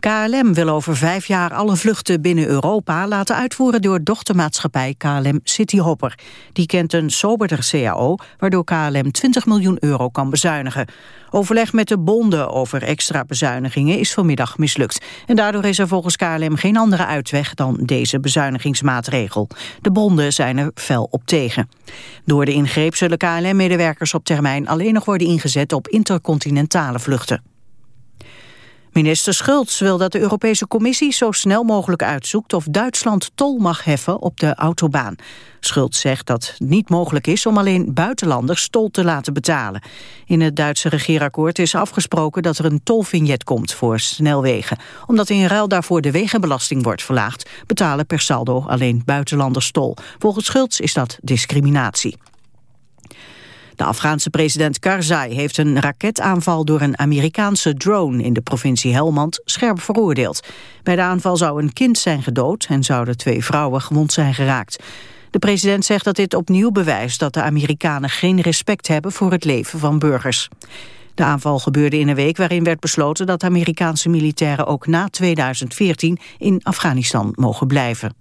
KLM wil over vijf jaar alle vluchten binnen Europa laten uitvoeren door dochtermaatschappij KLM Cityhopper. Die kent een soberder CAO, waardoor KLM 20 miljoen euro kan bezuinigen. Overleg met de bonden over extra bezuinigingen is vanmiddag mislukt. En daardoor is er volgens KLM geen andere uitweg dan deze bezuinigingsmaatregel. De bonden zijn er fel op tegen. Door de ingreep zullen KLM-medewerkers op termijn alleen nog worden ingezet op intercontinentale vluchten. Minister Schultz wil dat de Europese Commissie zo snel mogelijk uitzoekt of Duitsland tol mag heffen op de autobaan. Schultz zegt dat het niet mogelijk is om alleen buitenlanders tol te laten betalen. In het Duitse regeerakkoord is afgesproken dat er een tolvignet komt voor snelwegen. Omdat in ruil daarvoor de wegenbelasting wordt verlaagd, betalen per saldo alleen buitenlanders tol. Volgens Schultz is dat discriminatie. De Afghaanse president Karzai heeft een raketaanval door een Amerikaanse drone in de provincie Helmand scherp veroordeeld. Bij de aanval zou een kind zijn gedood en zouden twee vrouwen gewond zijn geraakt. De president zegt dat dit opnieuw bewijst dat de Amerikanen geen respect hebben voor het leven van burgers. De aanval gebeurde in een week waarin werd besloten dat Amerikaanse militairen ook na 2014 in Afghanistan mogen blijven.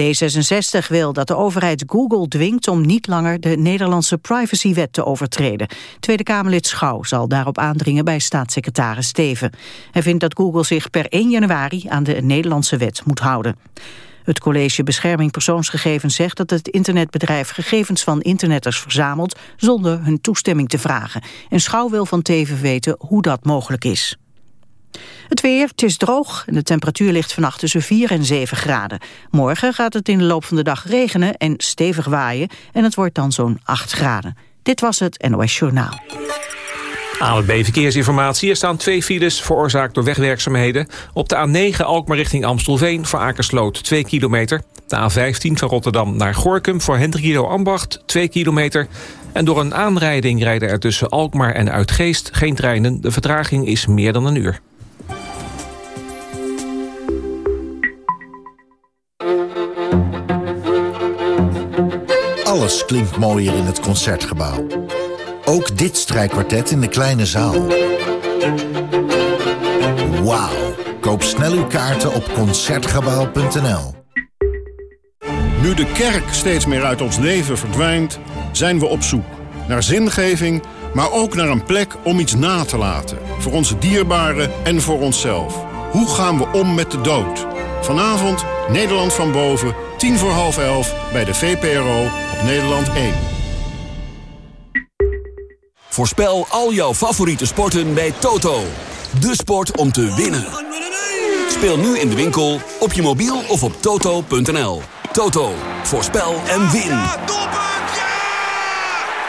D66 wil dat de overheid Google dwingt om niet langer de Nederlandse privacywet te overtreden. Tweede Kamerlid Schouw zal daarop aandringen bij staatssecretaris Steven. Hij vindt dat Google zich per 1 januari aan de Nederlandse wet moet houden. Het College Bescherming Persoonsgegevens zegt dat het internetbedrijf gegevens van internetters verzamelt zonder hun toestemming te vragen. En Schouw wil van Teven weten hoe dat mogelijk is. Het weer, het is droog en de temperatuur ligt vannacht tussen 4 en 7 graden. Morgen gaat het in de loop van de dag regenen en stevig waaien... en het wordt dan zo'n 8 graden. Dit was het NOS Journaal. ANWB Verkeersinformatie. Er staan twee files veroorzaakt door wegwerkzaamheden. Op de A9 Alkmaar richting Amstelveen voor Akersloot 2 kilometer. De A15 van Rotterdam naar Gorkum voor Hendrikido Ambacht 2 kilometer. En door een aanrijding rijden er tussen Alkmaar en Uitgeest geen treinen. De vertraging is meer dan een uur. Alles klinkt mooier in het Concertgebouw. Ook dit strijkkwartet in de kleine zaal. Wauw. Koop snel uw kaarten op Concertgebouw.nl. Nu de kerk steeds meer uit ons leven verdwijnt... zijn we op zoek naar zingeving, maar ook naar een plek om iets na te laten. Voor onze dierbaren en voor onszelf. Hoe gaan we om met de dood? Vanavond Nederland van boven, tien voor half elf... bij de VPRO op Nederland 1. Voorspel al jouw favoriete sporten bij Toto. De sport om te winnen. Speel nu in de winkel, op je mobiel of op toto.nl. Toto, voorspel en win.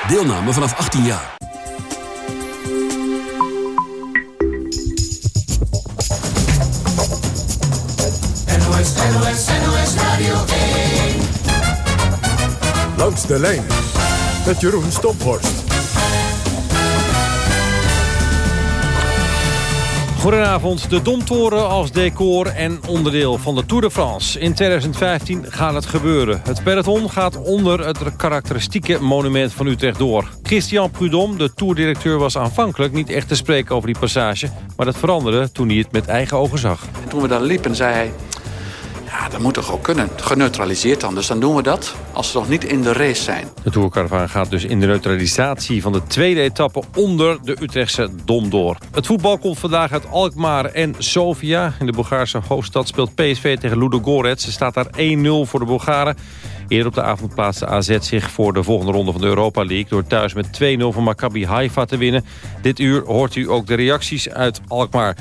Deelname vanaf 18 jaar. NOS, NOS, Radio 1. Langs de lijn met Jeroen Stophorst. Goedenavond. De Domtoren als decor en onderdeel van de Tour de France. In 2015 gaat het gebeuren. Het peloton gaat onder het karakteristieke monument van Utrecht door. Christian Prudhomme, de tourdirecteur, was aanvankelijk niet echt te spreken over die passage. Maar dat veranderde toen hij het met eigen ogen zag. Toen we daar liepen, zei hij... Ja, dat moet toch ook kunnen. Geneutraliseerd dan. Dus dan doen we dat als we nog niet in de race zijn. De Tourcaravaan gaat dus in de neutralisatie van de tweede etappe onder de Utrechtse Dom door. Het voetbal komt vandaag uit Alkmaar en Sofia. In de Bulgaarse hoofdstad speelt PSV tegen Ludogorets. Ze staat daar 1-0 voor de Bulgaren. Eerder op de avond plaatste AZ zich voor de volgende ronde van de Europa League... door thuis met 2-0 van Maccabi Haifa te winnen. Dit uur hoort u ook de reacties uit Alkmaar.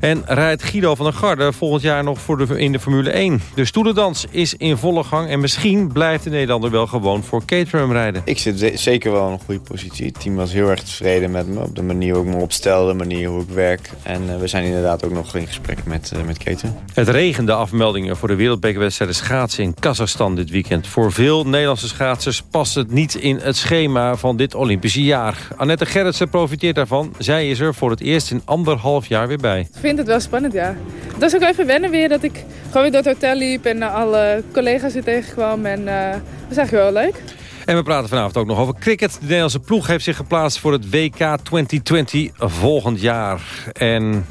En rijdt Guido van der Garde volgend jaar nog voor de, in de Formule 1. De stoelendans is in volle gang en misschien blijft de Nederlander wel gewoon voor Caterham rijden. Ik zit zeker wel in een goede positie. Het team was heel erg tevreden met me op de manier hoe ik me opstel, de manier hoe ik werk. En uh, we zijn inderdaad ook nog in gesprek met, uh, met Caterham. Het regende afmeldingen voor de wereldbekerwedstrijden schaatsen in Kazachstan dit weekend. Voor veel Nederlandse schaatsers past het niet in het schema van dit Olympische jaar. Annette Gerritsen profiteert daarvan. Zij is er voor het eerst in anderhalf jaar weer bij vind het wel spannend, ja. Het was ook even wennen weer dat ik gewoon weer door het hotel liep en alle collega's weer tegenkwam. En uh, dat was eigenlijk wel leuk. En we praten vanavond ook nog over cricket. De Nederlandse ploeg heeft zich geplaatst voor het WK 2020 volgend jaar. En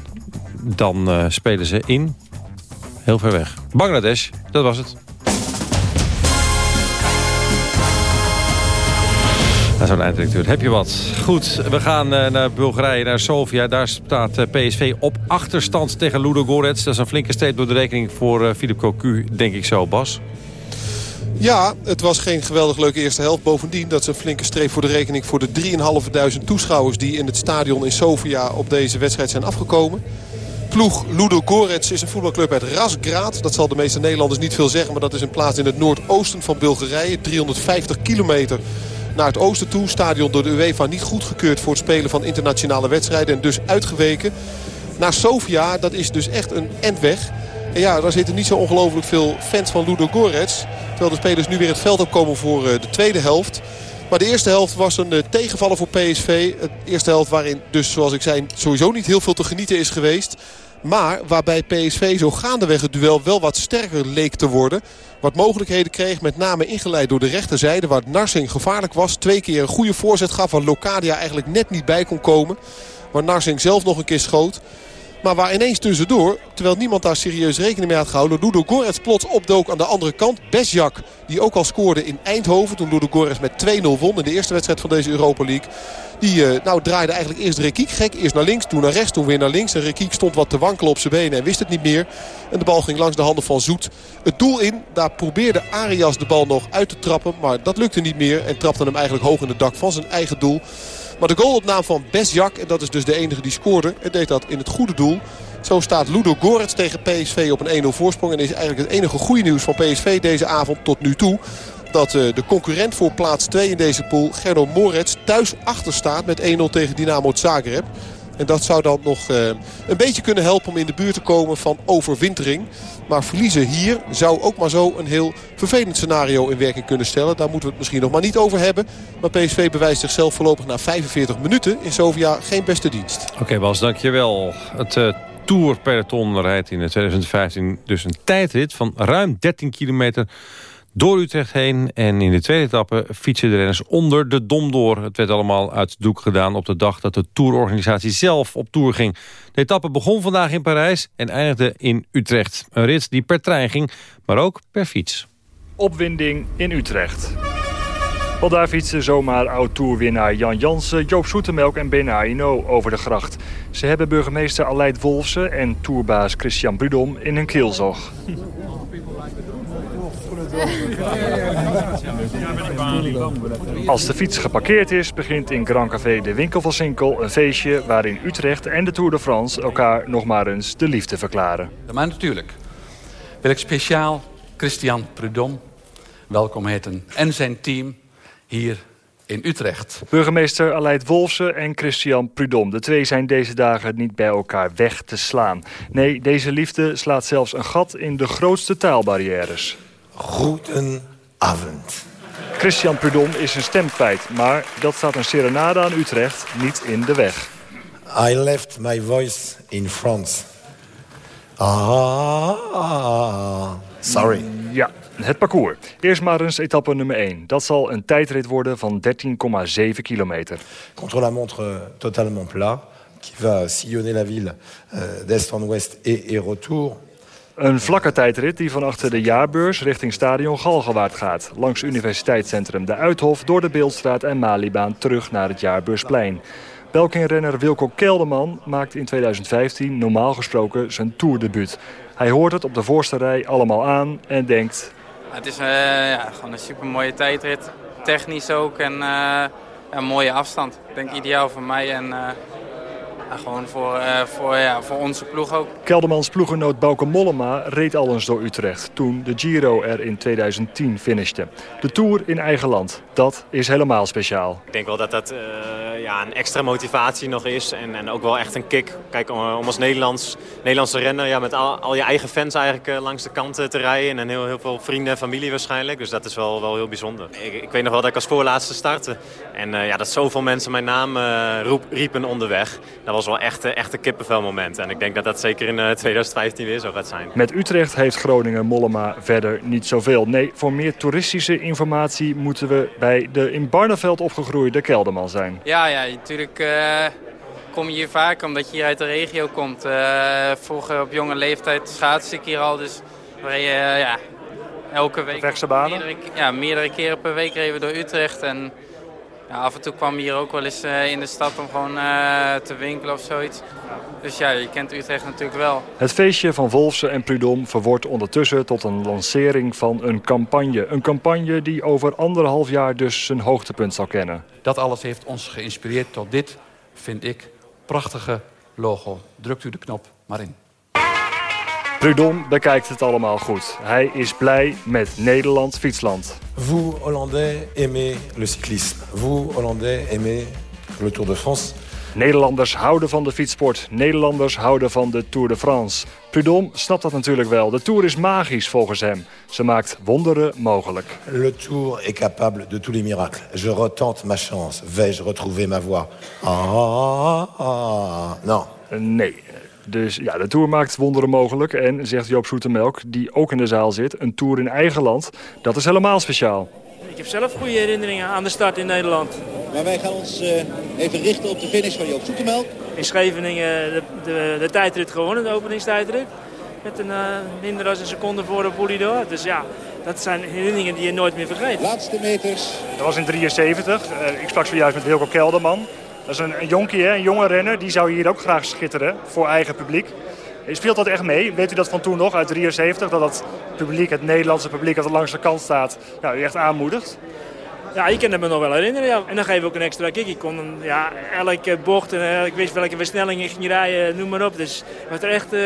dan uh, spelen ze in... Heel ver weg. Bangladesh, dat was het. Een einddirecteur. Heb je wat? Goed, we gaan uh, naar Bulgarije, naar Sofia. Daar staat uh, PSV op achterstand tegen Ludo Gorets. Dat is een flinke streep door de rekening voor uh, Philip Cocu, denk ik zo, Bas. Ja, het was geen geweldig leuke eerste helft. Bovendien, dat is een flinke streep voor de rekening voor de 3.500 toeschouwers... die in het stadion in Sofia op deze wedstrijd zijn afgekomen. Ploeg Ludo Gorets is een voetbalclub uit Razgrad. Dat zal de meeste Nederlanders niet veel zeggen, maar dat is een plaats in het noordoosten van Bulgarije. 350 kilometer naar het oosten toe. Stadion door de UEFA niet goedgekeurd voor het spelen van internationale wedstrijden. En dus uitgeweken. Naar Sofia, dat is dus echt een endweg. En ja, daar zitten niet zo ongelooflijk veel fans van Ludo Gorets. Terwijl de spelers nu weer het veld opkomen voor eh, de tweede helft. Maar de eerste helft was een eh, tegenvaller voor PSV. De eerste helft waarin dus, zoals ik zei, sowieso niet heel veel te genieten is geweest. Maar waarbij PSV zo gaandeweg het duel wel wat sterker leek te worden. Wat mogelijkheden kreeg, met name ingeleid door de rechterzijde... waar Narsing gevaarlijk was. Twee keer een goede voorzet gaf waar Locadia eigenlijk net niet bij kon komen. Waar Narsing zelf nog een keer schoot. Maar waar ineens tussendoor, terwijl niemand daar serieus rekening mee had gehouden... Ludo Gorets plots opdook aan de andere kant. Besjak, die ook al scoorde in Eindhoven... toen Ludo Gorets met 2-0 won in de eerste wedstrijd van deze Europa League... Die uh, nou, draaide eigenlijk eerst Rekiek gek. Eerst naar links, toen naar rechts, toen weer naar links. En Rekiek stond wat te wankelen op zijn benen en wist het niet meer. En de bal ging langs de handen van Zoet. Het doel in, daar probeerde Arias de bal nog uit te trappen. Maar dat lukte niet meer en trapte hem eigenlijk hoog in het dak van zijn eigen doel. Maar de goal op naam van Besjak, en dat is dus de enige die scoorde... en deed dat in het goede doel. Zo staat Ludo Gorets tegen PSV op een 1-0 voorsprong. En is eigenlijk het enige goede nieuws van PSV deze avond tot nu toe dat uh, de concurrent voor plaats 2 in deze pool, Gerdo Morets, thuis achter staat met 1-0 tegen Dynamo Zagreb. En dat zou dan nog uh, een beetje kunnen helpen om in de buurt te komen van overwintering. Maar verliezen hier zou ook maar zo een heel vervelend scenario in werking kunnen stellen. Daar moeten we het misschien nog maar niet over hebben. Maar PSV bewijst zichzelf voorlopig na 45 minuten in Sofia geen beste dienst. Oké Bas, dankjewel. Het uh, Tour Peloton rijdt in 2015 dus een tijdrit van ruim 13 kilometer door Utrecht heen. En in de tweede etappe fietsen de renners onder de Dom door. Het werd allemaal uit het doek gedaan op de dag dat de tourorganisatie zelf op tour ging. De etappe begon vandaag in Parijs en eindigde in Utrecht. Een rit die per trein ging, maar ook per fiets. Opwinding in Utrecht. Want daar fietsen zomaar oud-tourwinnaar Jan Jansen, Joop Soetemelk en Bernard Hinault over de gracht. Ze hebben burgemeester Aleid Wolfsen en tourbaas Christian Brudom in hun keelzog. Als de fiets geparkeerd is, begint in Grand Café de Winkel van Sinkel een feestje waarin Utrecht en de Tour de France elkaar nog maar eens de liefde verklaren. Maar natuurlijk wil ik speciaal Christian Prudhomme welkom heten en zijn team hier in Utrecht. Burgemeester Aleid Wolfsen en Christian Prudhomme. De twee zijn deze dagen niet bij elkaar weg te slaan. Nee, deze liefde slaat zelfs een gat in de grootste taalbarrières. Goedenavond. Christian Prudhomme is zijn stem kwijt, maar dat staat een serenade aan Utrecht niet in de weg. I left my voice in France. Ah, sorry. Ja, het parcours. Eerst maar eens etappe nummer 1. Dat zal een tijdrit worden van 13,7 kilometer. Contre la montre totalement plat, qui va sillonner la ville euh, d'est en ouest et, et retour. Een vlakke tijdrit die van achter de jaarbeurs richting stadion Galgenwaard gaat. Langs universiteitscentrum De Uithof, door de Beeldstraat en Malibaan terug naar het jaarbeursplein. Belkin-renner Wilco Kelderman maakt in 2015 normaal gesproken zijn toerdebuut. Hij hoort het op de voorste rij allemaal aan en denkt... Het is uh, ja, gewoon een super mooie tijdrit. Technisch ook en uh, een mooie afstand. Ik denk ideaal voor mij en uh, gewoon voor, uh, voor, ja, voor onze ploeg ook. Keldermans ploegenoot Bauke Mollema reed al eens door Utrecht... toen de Giro er in 2010 finishte. De Tour in eigen land, dat is helemaal speciaal. Ik denk wel dat dat uh, ja, een extra motivatie nog is. En, en ook wel echt een kick. Kijk, om, om als Nederlands, Nederlandse renner ja, met al, al je eigen fans eigenlijk uh, langs de kant te rijden. En heel, heel veel vrienden en familie waarschijnlijk. Dus dat is wel, wel heel bijzonder. Ik, ik weet nog wel dat ik als voorlaatste startte. En ja, dat zoveel mensen mijn naam roep, riepen onderweg. Dat was was wel echt, eh, echt een kippenvelmoment. En ik denk dat dat zeker in eh, 2015 weer zo gaat zijn. Met Utrecht heeft Groningen Mollema verder niet zoveel. Nee, voor meer toeristische informatie moeten we bij de in Barneveld opgegroeide Kelderman zijn. Ja, ja, natuurlijk eh, kom je hier vaak omdat je hier uit de regio komt. Eh, vroeger op jonge leeftijd schaatste ik hier al, dus waar je eh, ja, elke week... Meerdere, ja, meerdere keren per week reden we door Utrecht. En ja, af en toe kwam hier ook wel eens eh, in de stad om gewoon eh, te winkelen of zoiets. Dus ja, je kent Utrecht natuurlijk wel. Het feestje van Wolfse en Prudhomme verwoordt ondertussen tot een lancering van een campagne. Een campagne die over anderhalf jaar dus zijn hoogtepunt zal kennen. Dat alles heeft ons geïnspireerd tot dit, vind ik, prachtige logo. Drukt u de knop maar in. Prudhomme bekijkt het allemaal goed. Hij is blij met Nederland Fietsland. Vous, Hollandais, aimez le cyclisme. Vous, Hollandais, aimez le Tour de France. Nederlanders houden van de fietssport. Nederlanders houden van de Tour de France. Prudhomme snapt dat natuurlijk wel. De Tour is magisch volgens hem. Ze maakt wonderen mogelijk. Le Tour est capable de tous les miracles. Je retente ma chance. Vais-je retrouver ma voix ah, ah, ah. Non. Nee. Dus ja, de Tour maakt wonderen mogelijk. En, zegt Joop Zoetemelk, die ook in de zaal zit... een Tour in eigen land, dat is helemaal speciaal. Ik heb zelf goede herinneringen aan de start in Nederland. Maar wij gaan ons eh, even richten op de finish van Joop Zoetemelk. In Scheveningen de, de, de tijdrit gewonnen, de openingstijdrit. Met een uh, minder dan een seconde voor de Polidor. Dus ja, dat zijn herinneringen die je nooit meer vergeet. Laatste meters. Dat was in 73. Uh, ik sprak zojuist met Wilco Kelderman. Dat is een, een jonkie, hè? een jonge renner. Die zou hier ook graag schitteren voor eigen publiek. Speelt dat echt mee? Weet u dat van toen nog, uit 73? Dat het publiek, het Nederlandse publiek dat er langs de kant staat, ja, u echt aanmoedigt? Ja, ik kan het me nog wel herinneren. Ja. En dan geef ik ook een extra kick. Ik kon ja, elke bocht en ik wist welke versnelling ik ging rijden, noem maar op. Dus ik had er echt uh,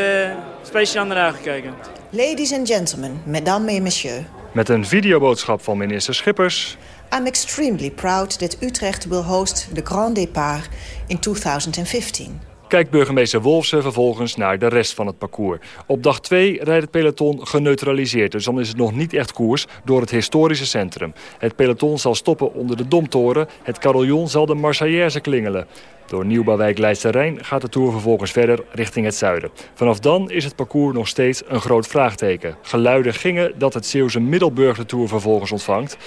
speciaal naar uitgekeken. Ladies and gentlemen, mesdames et messieurs. Met een videoboodschap van minister Schippers. I'm extremely proud that Utrecht will host the Grand Départ in 2015. Kijkt burgemeester Wolfsen vervolgens naar de rest van het parcours. Op dag 2 rijdt het peloton geneutraliseerd, dus dan is het nog niet echt koers door het historische centrum. Het peloton zal stoppen onder de Domtoren, het carillon zal de Marseillaise klingelen. Door Nieuwbouwwijk Leidse gaat de Tour vervolgens verder richting het zuiden. Vanaf dan is het parcours nog steeds een groot vraagteken. Geluiden gingen dat het Zeeuwse Middelburg de Tour vervolgens ontvangt.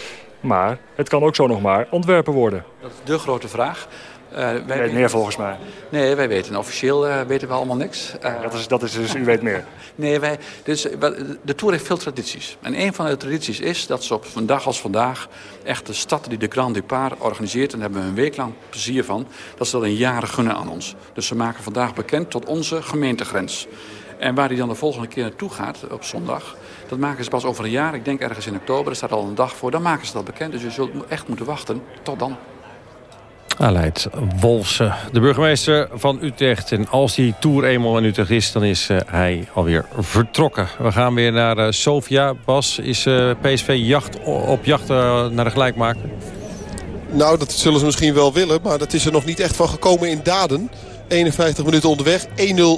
Maar het kan ook zo nog maar Antwerpen worden. Dat is de grote vraag. Uh, wij weet meer volgens mij. Nee, wij weten officieel uh, weten we allemaal niks. Uh, dat, is, dat is dus, u weet meer. nee, wij, dus, de Tour heeft veel tradities. En een van de tradities is dat ze op een dag als vandaag... echt de stad die de Grand Départ organiseert... en daar hebben we een week lang plezier van... dat ze dat een jaren gunnen aan ons. Dus ze maken vandaag bekend tot onze gemeentegrens. En waar die dan de volgende keer naartoe gaat op zondag... dat maken ze pas over een jaar. Ik denk ergens in oktober, er staat al een dag voor. Dan maken ze dat bekend. Dus je zult echt moeten wachten tot dan. Aleid Wolfse, de burgemeester van Utrecht. En als die Tour eenmaal in Utrecht is, dan is uh, hij alweer vertrokken. We gaan weer naar uh, Sofia. Bas, is uh, PSV jacht, op jacht naar de gelijkmaker? Nou, dat zullen ze misschien wel willen. Maar dat is er nog niet echt van gekomen in daden. 51 minuten onderweg. 1-0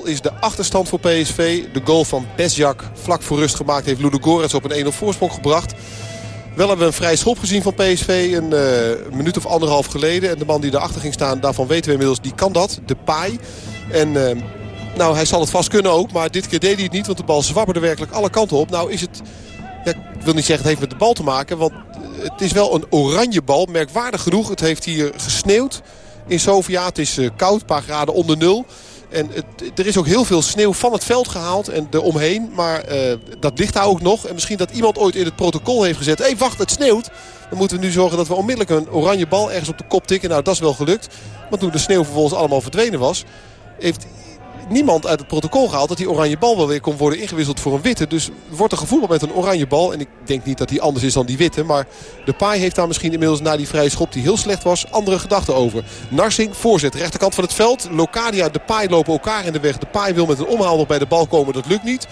is de achterstand voor PSV. De goal van Besjak vlak voor rust gemaakt heeft Ludogorets op een 1-0 voorsprong gebracht. Wel hebben we een vrij schop gezien van PSV een uh, minuut of anderhalf geleden. En de man die erachter ging staan, daarvan weten we inmiddels, die kan dat. De paai. En uh, nou, hij zal het vast kunnen ook. Maar dit keer deed hij het niet, want de bal zwabberde werkelijk alle kanten op. Nou is het, ik wil niet zeggen het heeft met de bal te maken. Want het is wel een oranje bal, merkwaardig genoeg. Het heeft hier gesneeuwd in Sofia. Het is uh, koud, een paar graden onder nul. En er is ook heel veel sneeuw van het veld gehaald en eromheen. Maar uh, dat ligt daar ook nog. En misschien dat iemand ooit in het protocol heeft gezet. Hé, hey, wacht, het sneeuwt. Dan moeten we nu zorgen dat we onmiddellijk een oranje bal ergens op de kop tikken. Nou, dat is wel gelukt. Want toen de sneeuw vervolgens allemaal verdwenen was... heeft niemand uit het protocol gehaald dat die oranje bal wel weer kon worden ingewisseld voor een witte. Dus wordt er gevoetbald met een oranje bal. En ik denk niet dat die anders is dan die witte. Maar de paai heeft daar misschien inmiddels na die vrije schop die heel slecht was andere gedachten over. Narsing voorzet rechterkant van het veld. Locadia, de paai lopen elkaar in de weg. De paai wil met een omhaal nog bij de bal komen. Dat lukt niet.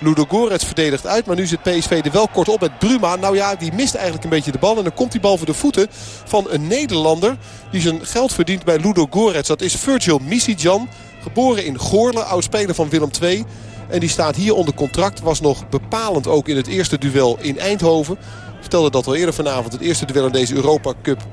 Ludo Gorets verdedigt uit. Maar nu zit PSV er wel kort op met Bruma. Nou ja, die mist eigenlijk een beetje de bal. En dan komt die bal voor de voeten van een Nederlander. Die zijn geld verdient bij Ludo Gorets. Dat is Virgil Misijan. Geboren in Goorle, oud-speler van Willem II. En die staat hier onder contract. Was nog bepalend ook in het eerste duel in Eindhoven. Vertelde dat al eerder vanavond. Het eerste duel in deze Europa Cup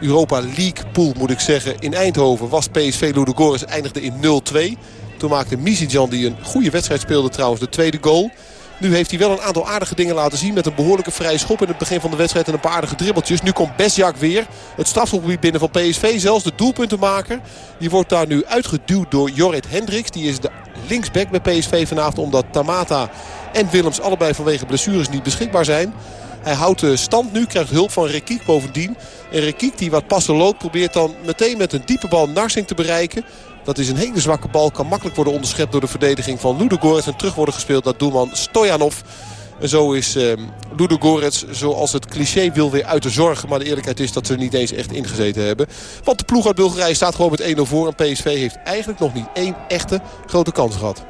Europa League pool moet ik zeggen. In Eindhoven was PSV Ludogorets eindigde in 0-2. Toen maakte Misijan die een goede wedstrijd speelde trouwens de tweede goal. Nu heeft hij wel een aantal aardige dingen laten zien. Met een behoorlijke vrije schop in het begin van de wedstrijd. En een paar aardige dribbeltjes. Nu komt Besjak weer. Het strafschopgebied binnen van PSV. Zelfs de doelpuntenmaker. Die wordt daar nu uitgeduwd door Jorrit Hendricks. Die is de linksback bij PSV vanavond. Omdat Tamata en Willems allebei vanwege blessures niet beschikbaar zijn. Hij houdt de stand nu, krijgt hulp van Rekiek bovendien. En Rekiek die wat passen loopt probeert dan meteen met een diepe bal Narsing te bereiken. Dat is een hele zwakke bal. Kan makkelijk worden onderschept door de verdediging van Ludogorets. En terug worden gespeeld naar doelman Stojanov. En zo is eh, Ludogorets, zoals het cliché wil, weer uit de zorgen. Maar de eerlijkheid is dat ze er niet eens echt ingezeten hebben. Want de ploeg uit Bulgarije staat gewoon met 1-0 voor. En PSV heeft eigenlijk nog niet één echte grote kans gehad.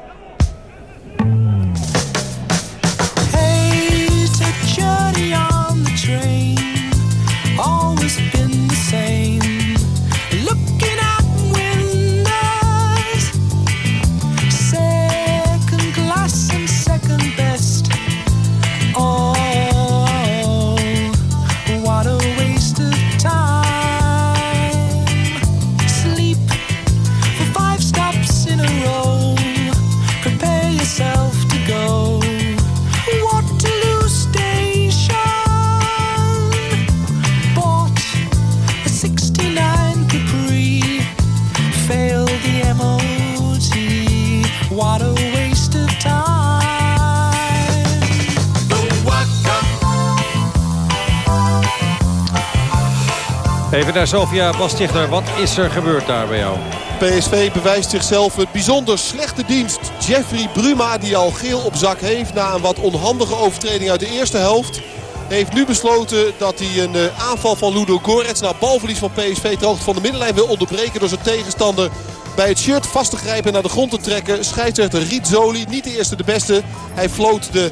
Even naar Sofia Bastichter. Wat is er gebeurd daar bij jou? PSV bewijst zichzelf een bijzonder slechte dienst. Jeffrey Bruma, die al geel op zak heeft... na een wat onhandige overtreding uit de eerste helft... heeft nu besloten dat hij een eh, aanval van Ludo Gorets... na balverlies van PSV ter hoogte van de middenlijn wil onderbreken... door zijn tegenstander bij het shirt vast te grijpen en naar de grond te trekken. Scheidsrechter Riet Zoli, niet de eerste de beste. Hij floot de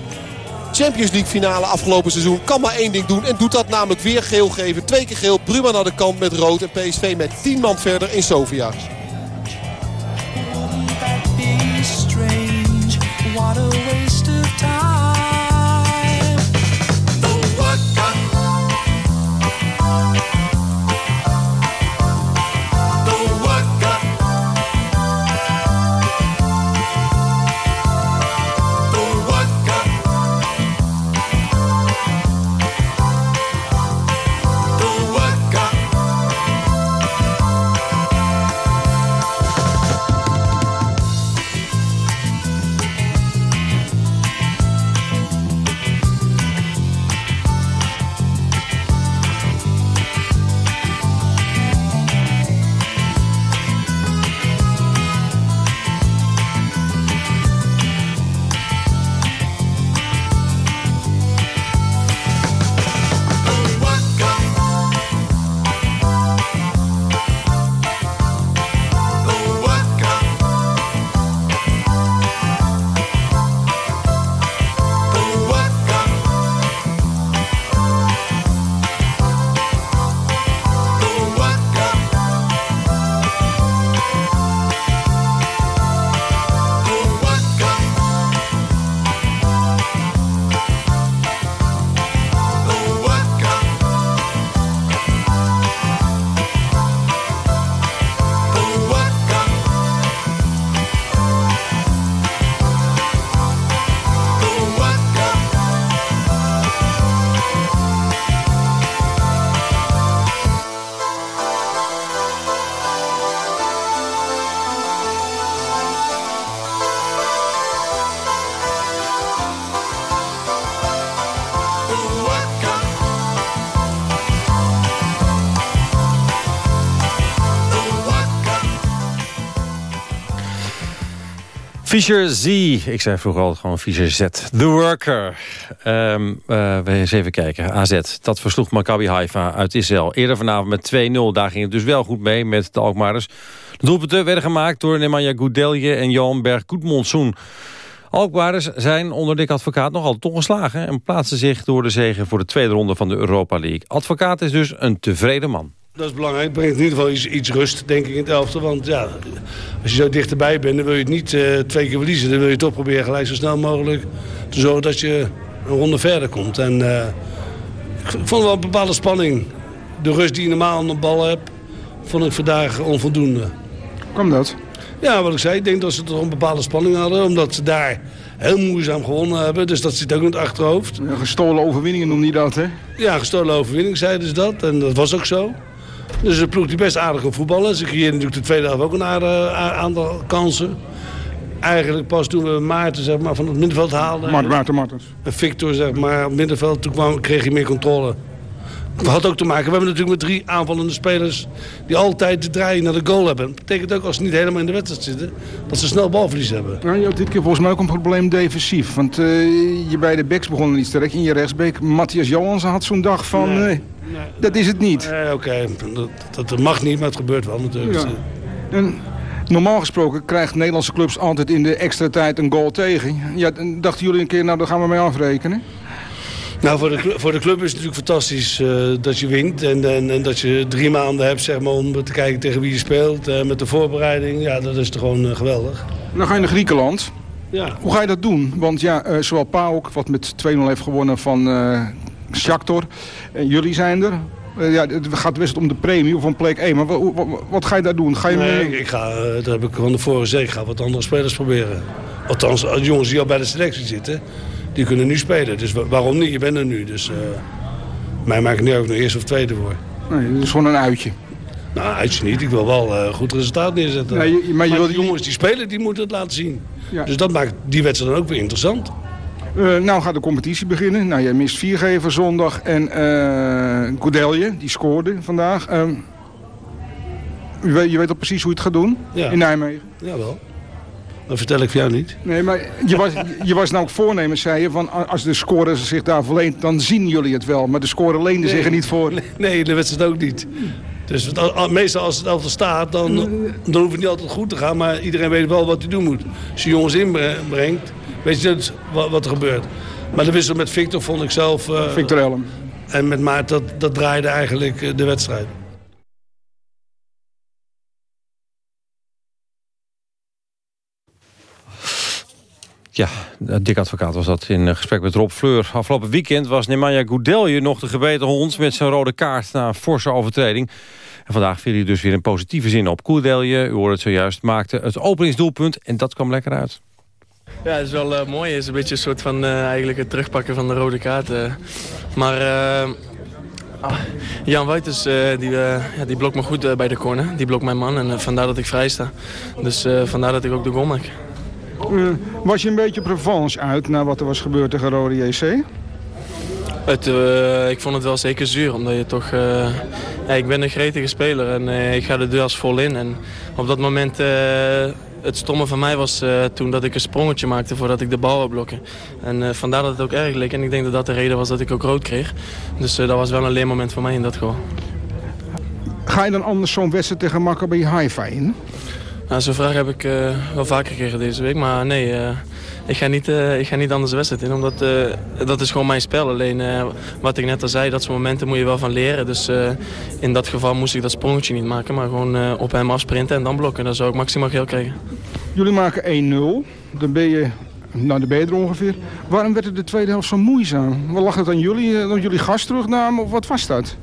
Champions League finale afgelopen seizoen. Kan maar één ding doen en doet dat namelijk weer geel geven. Twee keer geel, Bruma naar de kant met rood. En PSV met 10 man verder in Sofia. Fischer Z. Ik zei vroeger altijd gewoon Fischer Z. The Worker. Ehm eh, we eens even kijken. AZ. Dat versloeg Maccabi Haifa uit Israël. Eerder vanavond met 2-0. Daar ging het dus wel goed mee met de Alkmaarders. De doelpunten werden gemaakt door Nemanja Goudelje en Johan Berg Goedmondsoen. Alkmaarders zijn onder Dick Advocaat nogal toch geslagen... en plaatsen zich door de zegen voor de tweede ronde van de Europa League. Advocaat is dus een tevreden man. Dat is belangrijk. Het brengt in ieder geval iets, iets rust, denk ik, in het elftal. Want ja, als je zo dichterbij bent, dan wil je het niet eh, twee keer verliezen. Dan wil je toch proberen gelijk zo snel mogelijk te zorgen dat je een ronde verder komt. En eh, ik vond wel een bepaalde spanning de rust die je normaal aan de bal hebt, vond ik vandaag onvoldoende. Kwam dat? Ja, wat ik zei, ik denk dat ze toch een bepaalde spanning hadden. Omdat ze daar heel moeizaam gewonnen hebben. Dus dat zit ook in het achterhoofd. Ja, gestolen overwinningen noemde je dat, hè? Ja, gestolen overwinning zeiden ze dat. En dat was ook zo. Dus een ploeg die best aardig op voetballen. Ze creëerden natuurlijk de tweede helft ook een aardig aantal kansen. Eigenlijk pas toen we Maarten zeg maar, van het middenveld haalden. Maarten, Maarten Martens. En Victor zeg maar, op het middenveld, toen kwam, kreeg je meer controle. Dat had ook te maken, we hebben natuurlijk met drie aanvallende spelers... die altijd de draai naar de goal hebben. Dat betekent ook als ze niet helemaal in de wedstrijd zitten... dat ze snel balverlies hebben. Nou, je dit keer volgens mij ook een probleem defensief. Want uh, je beide backs begonnen niet sterk. In je rechtsbeek, Matthias Johansen had zo'n dag van... Nee. nee. dat is het niet. Nee, Oké, dat, dat, mag niet, maar het gebeurt wel natuurlijk. Ja. En normaal gesproken krijgt Nederlandse clubs altijd in de extra tijd een goal tegen. Ja, dachten jullie een keer, nou daar gaan we mee afrekenen? Nou, voor de, voor de club is het natuurlijk fantastisch uh, dat je wint. En, en, en, dat je drie maanden hebt zeg maar, om te kijken tegen wie je speelt. Uh, met de voorbereiding, ja, dat is toch gewoon uh, geweldig. Dan ga je naar Griekenland. Ja. Hoe ga je dat doen? Want ja, zowel PAOK, wat met 2-0 heeft gewonnen van Shakhtar. En jullie zijn er. ja, het gaat best om de premie of om plek 1. Maar wat, wat, wat, ga je daar doen? Ga je nee, mee... ik ga, dat heb ik van tevoren gezegd. Ik ga wat andere spelers proberen. Althans, jongens die al bij de selectie zitten die kunnen nu spelen. Dus waarom niet? Je bent er nu. Dus uh, mij maakt het niet ook nog eerste of tweede voor. Nee, dat is gewoon een uitje. Nou, uitje niet. Ik wil wel een uh, goed resultaat neerzetten. Nee, je, maar je maar wil... jongens die spelen, die moeten het laten zien. Ja. Dus dat maakt die wedstrijd dan ook weer interessant. Uh, nou gaat de competitie beginnen. Nou, jij mist viergever zondag. En uh, Goudelje, die scoorde vandaag. Uh, je, weet, je weet al precies hoe je het gaat doen ja. in Nijmegen? Jawel. Dat vertel ik voor jou niet. Nee, maar je was, je was nou ook voornemens, zei je, van als de score zich daar verleent, dan zien jullie het wel. Maar de score leende nee, zich er niet voor. Nee, de wedstrijd ook niet. Dus meestal als het altijd staat, dan, dan hoeft het niet altijd goed te gaan. Maar iedereen weet wel wat hij doen moet. Als je jongens inbrengt, weet je dus wat, wat er gebeurt. Maar de wissel met Victor vond ik zelf... Uh, Victor Elm. En met Maart, dat, dat draaide eigenlijk de wedstrijd. Ja, dik advocaat was dat in gesprek met Rob Fleur. Afgelopen weekend was Nemanja Goudelje nog de gebeten hond... met zijn rode kaart na een forse overtreding. En vandaag viel hij dus weer in positieve zin op. Goudelje, u hoorde het zojuist, maakte het openingsdoelpunt... en dat kwam lekker uit. Ja, het is wel uh, mooi. Het is een beetje een soort van uh, eigenlijk het terugpakken van de rode kaart. Maar ah, Jan Wuiters die, ja, die blokt me goed bij de corner. Die blokt mijn man en vandaar dat ik vrij sta. Dus vandaar dat ik ook de goal maak. Uh, was je een beetje op revanche uit na wat er was gebeurd tegen Rode JC? Het, uh, ik vond het wel zeker zuur, omdat je toch... Uh, ja, ik ben een gretige speler en ik ga de duels vol in. En op dat moment, het stomme van mij was toen dat ik een sprongetje maakte voordat ik de bal wou blokken. En vandaar dat het ook erg leek. En ik denk dat dat de reden was dat ik ook rood kreeg. Dus dat was wel een leermoment voor mij in dat goal. Ga je dan anders zo'n wedstrijd tegen Maccabi Haifa in? Nou, Zo'n vraag heb ik uh, wel vaker gekregen deze week. Maar nee, uh, ik, ga niet, uh, ik ga niet anders de wedstrijd in. Omdat dat is gewoon mijn spel. Alleen wat ik net al zei, dat soort momenten moet je wel van leren. Dus in dat geval moest ik dat sprongetje niet maken. Maar gewoon op hem afsprinten en dan blokken. Dan zou ik maximaal geel krijgen. Jullie maken 1-0. Dan ben je... Nou, de ben je er ongeveer. Waarom werd het de tweede helft zo moeizaam? Lag het aan jullie? Dat jullie gas terugnamen? Of wat was dat?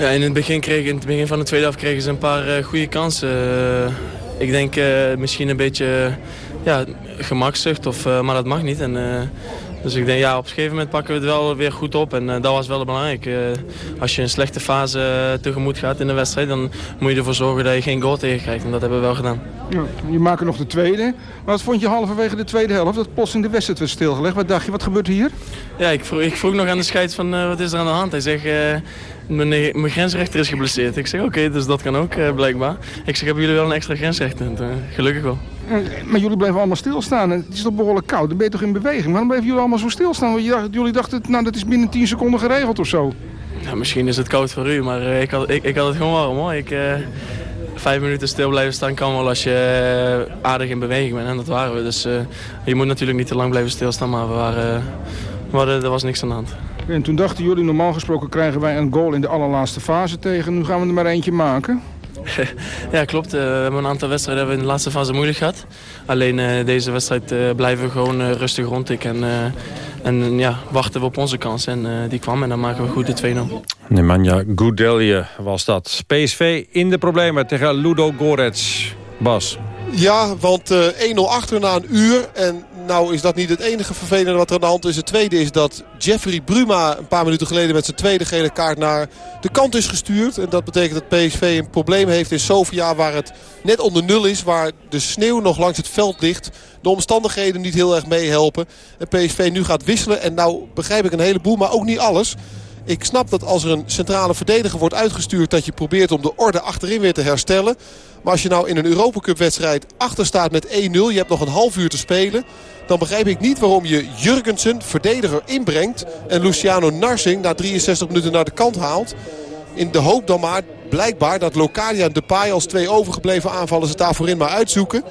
Ja, in het begin, kreeg, in het begin van de tweede helft kregen ze een paar uh, goede kansen. Uh, ik denk uh, misschien een beetje ja, gemakzucht, of, maar dat mag niet. En, dus ik denk, ja, op een gegeven moment pakken we het wel weer goed op. En dat was wel belangrijk. als je een slechte fase tegemoet gaat in de wedstrijd, dan moet je ervoor zorgen dat je geen goal tegen krijgt. En dat hebben we wel gedaan. Ja, je maakt nog de tweede. Maar wat vond je halverwege de tweede helft? Dat plots in de wedstrijd werd stilgelegd. Wat dacht je, wat gebeurt hier? Ja, ik vroeg, ik vroeg nog aan de scheids van, wat is er aan de hand? Hij zegt mijn, mijn grensrechter is geblesseerd. Ik zeg, oké, dus dat kan ook uh, blijkbaar. Ik zeg, hebben jullie wel een extra grensrechter? Uh, gelukkig wel. Maar jullie blijven allemaal stilstaan. Het is toch behoorlijk koud? Dan ben je toch in beweging? Waarom blijven jullie allemaal zo stilstaan? Want jullie dachten, nou, dat is binnen 10 seconden geregeld of zo. Misschien is het koud voor u, maar ik, had, ik, ik, had het gewoon warm hoor. Ik, vijf minuten stil blijven staan kan wel als je aardig in beweging bent. En dat waren we. Dus je moet natuurlijk niet te lang blijven stilstaan, maar we waren, maar er was niks aan de hand. En toen dachten jullie, normaal gesproken krijgen wij een goal in de allerlaatste fase tegen. Nu gaan we er maar eentje maken. ja, klopt. Uh, we hebben een aantal wedstrijden hebben we in de laatste fase moeilijk gehad. Alleen uh, deze wedstrijd uh, blijven we gewoon rustig rondtikken. En en ja, wachten we op onze kans. En die kwam en dan maken we goed de 2-0. Nemanja Goudelje was dat. PSV in de problemen tegen Ludo Gorets. Bas. Ja, want 1-0 achter na een uur. En nou is dat niet het enige vervelende wat er aan de hand is. Het tweede is dat Jeffrey Bruma een paar minuten geleden met zijn tweede gele kaart naar de kant is gestuurd. En dat betekent dat PSV een probleem heeft in Sofia waar het net onder nul is. Waar de sneeuw nog langs het veld ligt. De omstandigheden niet heel erg meehelpen. En PSV nu gaat wisselen. En nou begrijp ik een heleboel, maar ook niet alles. Ik snap dat als er een centrale verdediger wordt uitgestuurd... dat je probeert om de orde achterin weer te herstellen. Maar als je nou in een Europacup wedstrijd achter staat met 1-0... je hebt nog een half uur te spelen... dan begrijp ik niet waarom je Jurgensen, verdediger, inbrengt... en Luciano Narsing na 63 minuten naar de kant haalt. In de hoop dan maar, blijkbaar, dat Locadia en Depay... als twee overgebleven aanvallers het daar voorin maar uitzoeken.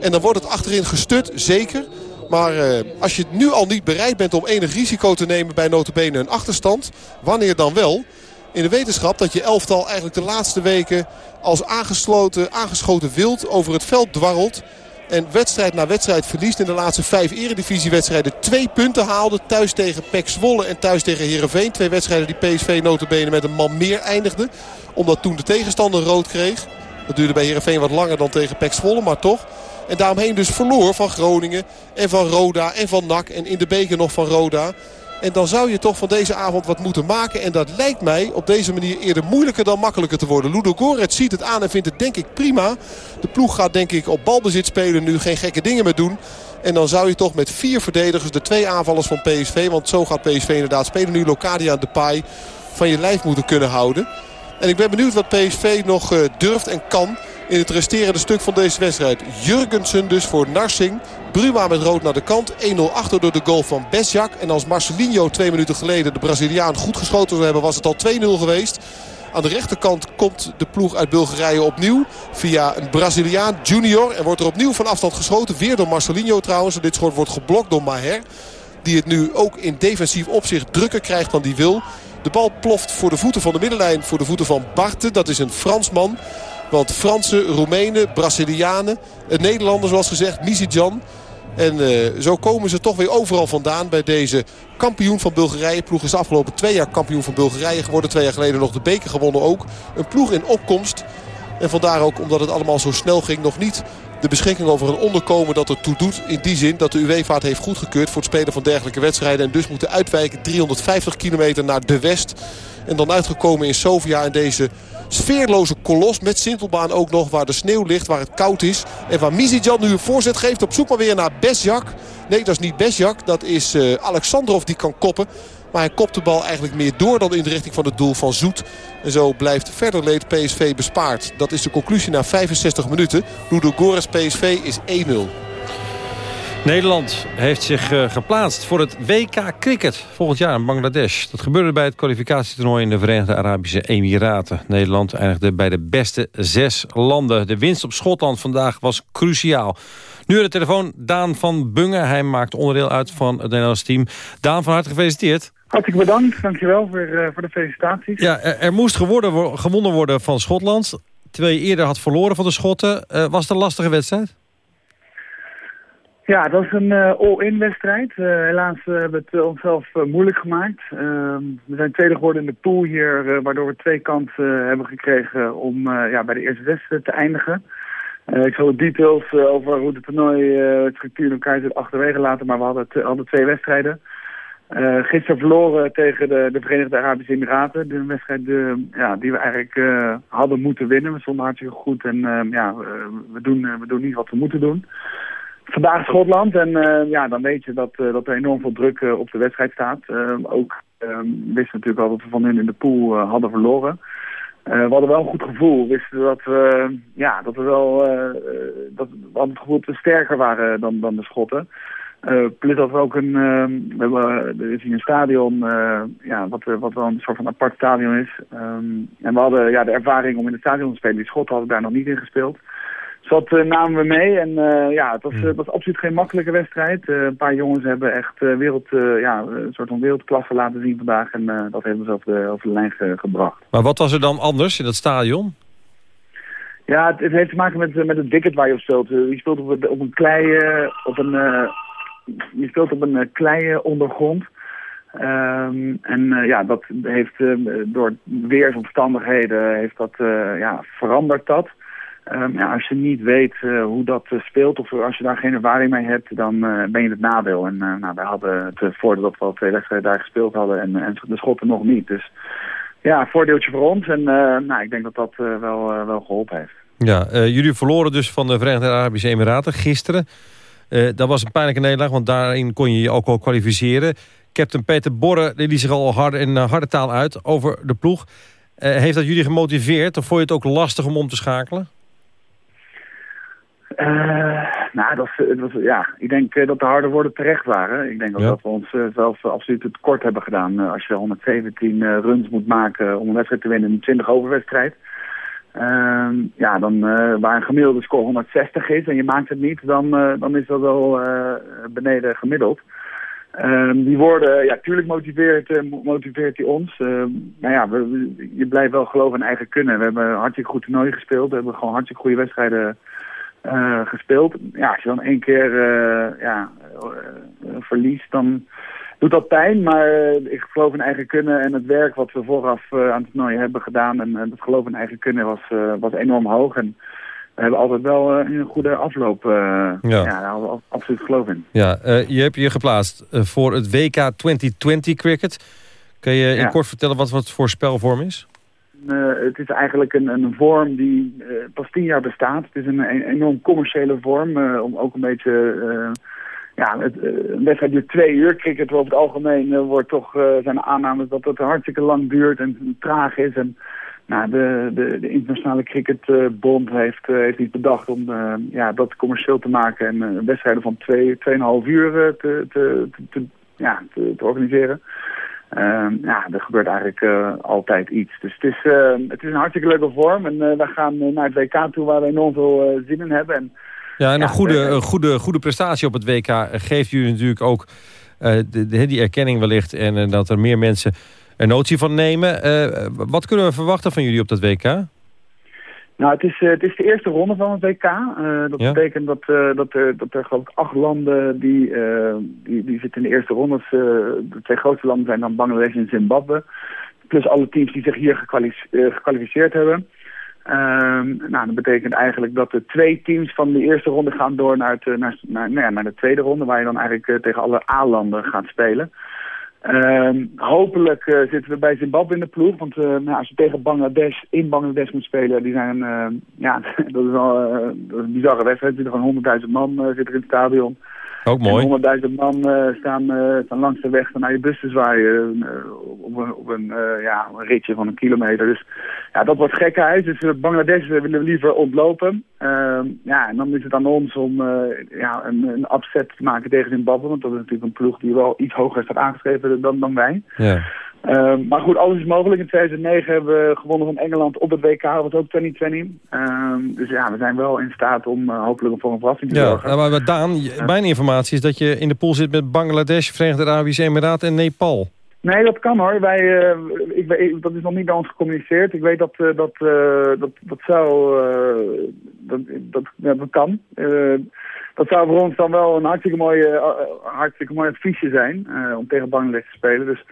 En dan wordt het achterin gestut, zeker... Maar uh, als je nu al niet bereid bent om enig risico te nemen bij notabene een achterstand. Wanneer dan wel? In de wetenschap dat je elftal eigenlijk de laatste weken als aangesloten, aangeschoten wild over het veld dwarrelt. En wedstrijd na wedstrijd verliest in de laatste vijf eredivisiewedstrijden. Twee punten haalde thuis tegen Pek Zwolle en thuis tegen Heerenveen. Twee wedstrijden die PSV notabene met een man meer eindigde. Omdat toen de tegenstander rood kreeg. Dat duurde bij Heerenveen wat langer dan tegen Pek Zwolle, maar toch. En daaromheen dus verloor van Groningen en van Roda en van NAC. En in de beker nog van Roda. En dan zou je toch van deze avond wat moeten maken. En dat lijkt mij op deze manier eerder moeilijker dan makkelijker te worden. Ludo Goretz ziet het aan en vindt het denk ik prima. De ploeg gaat denk ik op balbezit spelen nu. Geen gekke dingen meer doen. En dan zou je toch met vier verdedigers, de twee aanvallers van PSV... want zo gaat PSV inderdaad spelen nu Locadia en Depay... van je lijf moeten kunnen houden. En ik ben benieuwd wat PSV nog durft en kan in het resterende stuk van deze wedstrijd. Jurgensen dus voor Narsing. Bruma met rood naar de kant. 1-0 achter door de goal van Besjak. En als Marcelinho twee minuten geleden de Braziliaan goed geschoten zou hebben... was het al 2-0 geweest. Aan de rechterkant komt de ploeg uit Bulgarije opnieuw. Via een Braziliaan junior. En wordt er opnieuw van afstand geschoten. Weer door Marcelinho trouwens. En dit schot wordt geblokt door Maher. Die het nu ook in defensief opzicht drukker krijgt dan die wil. De bal ploft voor de voeten van de middenlijn. Voor de voeten van Barten. Dat is een Fransman. Want Fransen, Roemenen, Brazilianen, Nederlanders zoals gezegd, Mizidjan. En uh, zo komen ze toch weer overal vandaan bij deze kampioen van Bulgarije. Ploeg is de afgelopen twee jaar kampioen van Bulgarije geworden. Twee jaar geleden nog de beker gewonnen ook. Een ploeg in opkomst. En vandaar ook, omdat het allemaal zo snel ging, nog niet de beschikking over een onderkomen dat er toe doet. In die zin dat de UEFA het heeft goedgekeurd voor het spelen van dergelijke wedstrijden. En dus moeten uitwijken 350 kilometer naar de west. En dan uitgekomen in Sofia in deze sfeerloze kolos. Met Sintelbaan ook nog waar de sneeuw ligt, waar het koud is. En waar Mizidjan nu een voorzet geeft op zoek maar weer naar Besjak. Nee, dat is niet Besjak. Dat is uh, Alexandrov die kan koppen. Maar hij kopt de bal eigenlijk meer door dan in de richting van het doel van Zoet. En zo blijft verder leed PSV bespaard. Dat is de conclusie na 65 minuten. Ludo Gores PSV is 1-0. Nederland heeft zich uh, geplaatst voor het WK Cricket volgend jaar in Bangladesh. Dat gebeurde bij het kwalificatietoernooi in de Verenigde Arabische Emiraten. Nederland eindigde bij de beste zes landen. De winst op Schotland vandaag was cruciaal. Nu aan de telefoon Daan van Bungen. Hij maakt onderdeel uit van het Nederlands team. Daan, van harte gefeliciteerd. Hartelijk bedankt. Dankjewel voor, uh, voor de felicitaties. Ja, er, er moest geworden, gewonnen worden van Schotland. Terwijl je eerder had verloren van de Schotten. Uh, was het een lastige wedstrijd? Ja, dat is een uh, all-in wedstrijd. Uh, helaas uh, hebben we het onszelf moeilijk gemaakt. Ehm, we zijn tweede geworden in de pool hier, waardoor we twee kansen hebben gekregen om ja, bij de eerste wedstrijd te eindigen. ik zal de details over hoe de toernooistructuur in elkaar zit achterwege laten, maar we hadden, hadden twee wedstrijden. Gisteren verloren tegen de, de Verenigde Arabische Emiraten. De wedstrijd ja, die we eigenlijk hadden moeten winnen. We stonden hartstikke goed en ja, we, doen, we doen niet wat we moeten doen vandaag Schotland. En ja, dan weet je dat, dat er enorm veel druk op de wedstrijd staat. ook wisten natuurlijk al dat we van hun in de pool hadden verloren. we hadden wel een goed gevoel. We wisten dat we, ja, dat we wel dat, we het gevoel dat sterker waren dan, dan de Schotten. Plus dat we ook een, we hebben, er is hier een stadion, ja, wat, wat wel een soort van apart stadion is. Um, en we hadden ja, de ervaring om in het stadion te spelen. Die Schotten hadden daar nog niet in gespeeld. Dus dat namen we mee. En ja, het was, uh, was absoluut geen makkelijke wedstrijd. een paar jongens hebben echt wereld, ja, een soort van wereldklasse laten zien vandaag. En dat hebben ze over de, over de lijn ge gebracht. Maar wat was er dan anders in het stadion? Ja, het, het heeft te maken met, met het wicket waar je op speelt. Je speelt op, op een klei, op een, je speelt op een uh, klei ondergrond. Um, en ja, dat heeft door weersomstandigheden heeft dat, ja, verandert dat. Um, ja, als je niet weet hoe dat speelt of als je daar geen ervaring mee hebt, dan ben je het nadeel. En nou, wij hadden het voordeel dat we al twee wedstrijden daar gespeeld hadden en, en de schotten nog niet. Dus ja, voordeeltje voor ons. En nou, ik denk dat dat wel, wel geholpen heeft. Ja, jullie verloren dus van de Verenigde Arabische Emiraten gisteren. Uh, dat was een pijnlijke nederlaag, want daarin kon je je ook al kwalificeren. Captain Peter Borre liet zich al hard in uh, harde taal uit over de ploeg. Uh, heeft dat jullie gemotiveerd of vond je het ook lastig om om te schakelen? nou, dat, ja, ik denk dat de harde woorden terecht waren. Ik denk ook dat we ons zelf absoluut het kort hebben gedaan. als je 117 runs moet maken om een wedstrijd te winnen in een 20 overwedstrijd. Ehm, ja, dan uh, waar een gemiddelde score 160 is en je maakt het niet, dan, uh, dan is dat wel uh, beneden gemiddeld. Ehm, die woorden, ja, tuurlijk motiveert, motiveert die ons. Ehm, maar ja, we, je blijft wel geloven in eigen kunnen. We hebben hartstikke goed toernooi gespeeld. We hebben gewoon hartstikke goede wedstrijden gespeeld. Ja, als je dan één keer ja, verliest, dan doet dat pijn, maar eh, ik geloof in eigen kunnen en het werk wat we vooraf uh, aan het toernooi hebben gedaan en het geloof in eigen kunnen was, was enorm hoog. En we hebben altijd wel een goede afloop. ja. ja, daar we absoluut geloof in. Ja, je hebt je geplaatst voor het WK 2020 cricket. Kan je in kort vertellen wat het voor spelvorm is? het is eigenlijk een, een vorm die pas tien jaar bestaat. Het is een, een enorm commerciële vorm, om ook een beetje ja, het, uh, een wedstrijd duurt twee uur. Cricket over het algemeen uh, wordt toch, uh, zijn aannames dat het hartstikke lang duurt en traag is. En nou, de, de, de internationale cricketbond heeft, heeft iets bedacht om ja, dat commercieel te maken en wedstrijden van twee, tweeënhalf uur te, te, te, ja, te organiseren. Ehm, ja, er gebeurt eigenlijk altijd iets. Dus het is, het is een hartstikke leuke vorm. En we gaan naar het WK toe waar we enorm veel zin in hebben. En ja, en een, goede, een goede, goede prestatie op het WK geeft jullie natuurlijk ook uh, de, die erkenning wellicht... en uh, dat er meer mensen er notie van nemen. Uh, wat kunnen we verwachten van jullie op dat WK? Nou, het is, het is de eerste ronde van het WK. dat ja? betekent dat, dat, er, dat er geloof ik acht landen die, die, die zitten in de eerste ronde. de twee grootste landen zijn dan Bangladesh en Zimbabwe. Plus alle teams die zich hier gekwalificeerd hebben. Um, nou, dat betekent eigenlijk dat de twee teams van de eerste ronde gaan door naar, het, naar, naar, nou ja, naar de tweede ronde, waar je dan eigenlijk uh, tegen alle A-landen gaat spelen. Um, hopelijk uh, zitten we bij Zimbabwe in de ploeg, want nou, als je tegen Bangladesh in Bangladesh moet spelen, die zijn, ja, dat is wel een bizarre wedstrijd. Er zitten gewoon 100.000 man zitten in het stadion. Ook mooi. 100.000 man uh, staan, staan langs de weg naar je bus te zwaaien. Op een, op een, ja, een ritje van een kilometer. Dus ja, dat wordt gekhuis. Dus Bangladesh willen we liever ontlopen. Ehm, ja, en dan is het aan ons om ja, een, een upset te maken tegen Zimbabwe. Want dat is natuurlijk een ploeg die wel iets hoger staat aangeschreven dan, dan wij. Ja. Uh, maar goed, alles is mogelijk. In 2009 hebben we gewonnen van Engeland op het WK, wat ook 2020. Uh, dus ja, we zijn wel in staat om uh, hopelijk voor een verrassing te zorgen. Ja, maar Daan, mijn informatie is dat je in de pool zit met Bangladesh, Verenigde Arabische Emiraten en Nepal. Nee, dat kan hoor. Wij, eh, ik, ik, dat is nog niet bij ons gecommuniceerd. Ik weet dat uh, dat, uh, dat, dat zou... dat, dat, ja, dat kan. dat zou voor ons dan wel een hartstikke mooie, hartstikke mooi adviesje zijn om tegen Bangladesh te spelen. Dus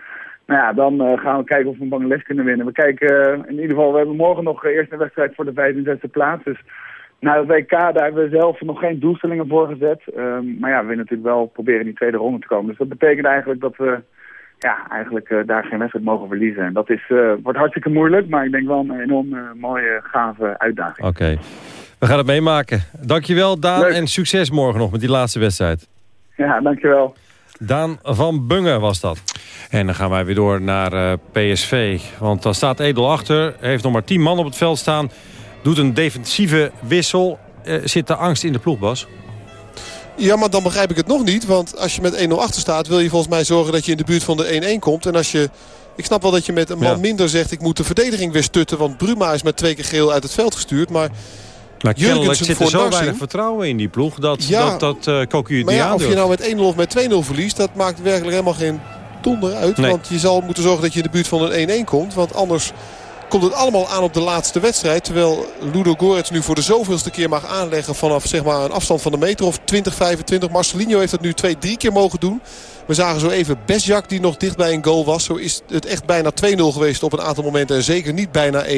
nou ja, dan uh, gaan we kijken of we een Bangladesh kunnen winnen. We kijken, uh, in ieder geval, we hebben morgen nog uh, eerst een wedstrijd voor de vijfde en zesde plaats. Dus na het WK, daar hebben we zelf nog geen doelstellingen voor gezet. Um, maar ja, we willen natuurlijk wel proberen in die tweede ronde te komen. Dus dat betekent eigenlijk dat we ja, eigenlijk daar geen wedstrijd mogen verliezen. En dat is, wordt hartstikke moeilijk, maar ik denk wel een enorm mooie, gave uitdaging. Oké, we gaan het meemaken. Dankjewel Daan Leuk. en succes morgen nog met die laatste wedstrijd. Ja, dankjewel. Daan van Bungen was dat. En dan gaan wij weer door naar uh, PSV. Want daar staat Edel achter. Heeft nog maar 10 man op het veld staan. Doet een defensieve wissel. Uh, zit de angst in de ploeg, Bas? Ja, maar dan begrijp ik het nog niet. Want als je met 1-0 achter staat... wil je volgens mij zorgen dat je in de buurt van de 1-1 komt. En als je... Ik snap wel dat je met een man ja. minder zegt... ik moet de verdediging weer stutten. Want Bruma is met twee keer geel uit het veld gestuurd. Maar... Maar kennelijk zit er zo weinig vertrouwen in die ploeg dat ja, dat, dat uh, Maar ja, of je nou met 1-0 of met 2-0 verliest... dat maakt werkelijk helemaal geen donder uit. Nee. Want je zal moeten zorgen dat je in de buurt van een 1-1 komt. Want anders komt het allemaal aan op de laatste wedstrijd. Terwijl Ludo Gorets nu voor de zoveelste keer mag aanleggen vanaf zeg maar, een afstand van een meter of 20, 25. Marcelinho heeft dat nu twee, drie keer mogen doen. We zagen zo even Besjak die nog dicht bij een goal was. Zo is het echt bijna 2-0 geweest op een aantal momenten. En zeker niet bijna 1-1.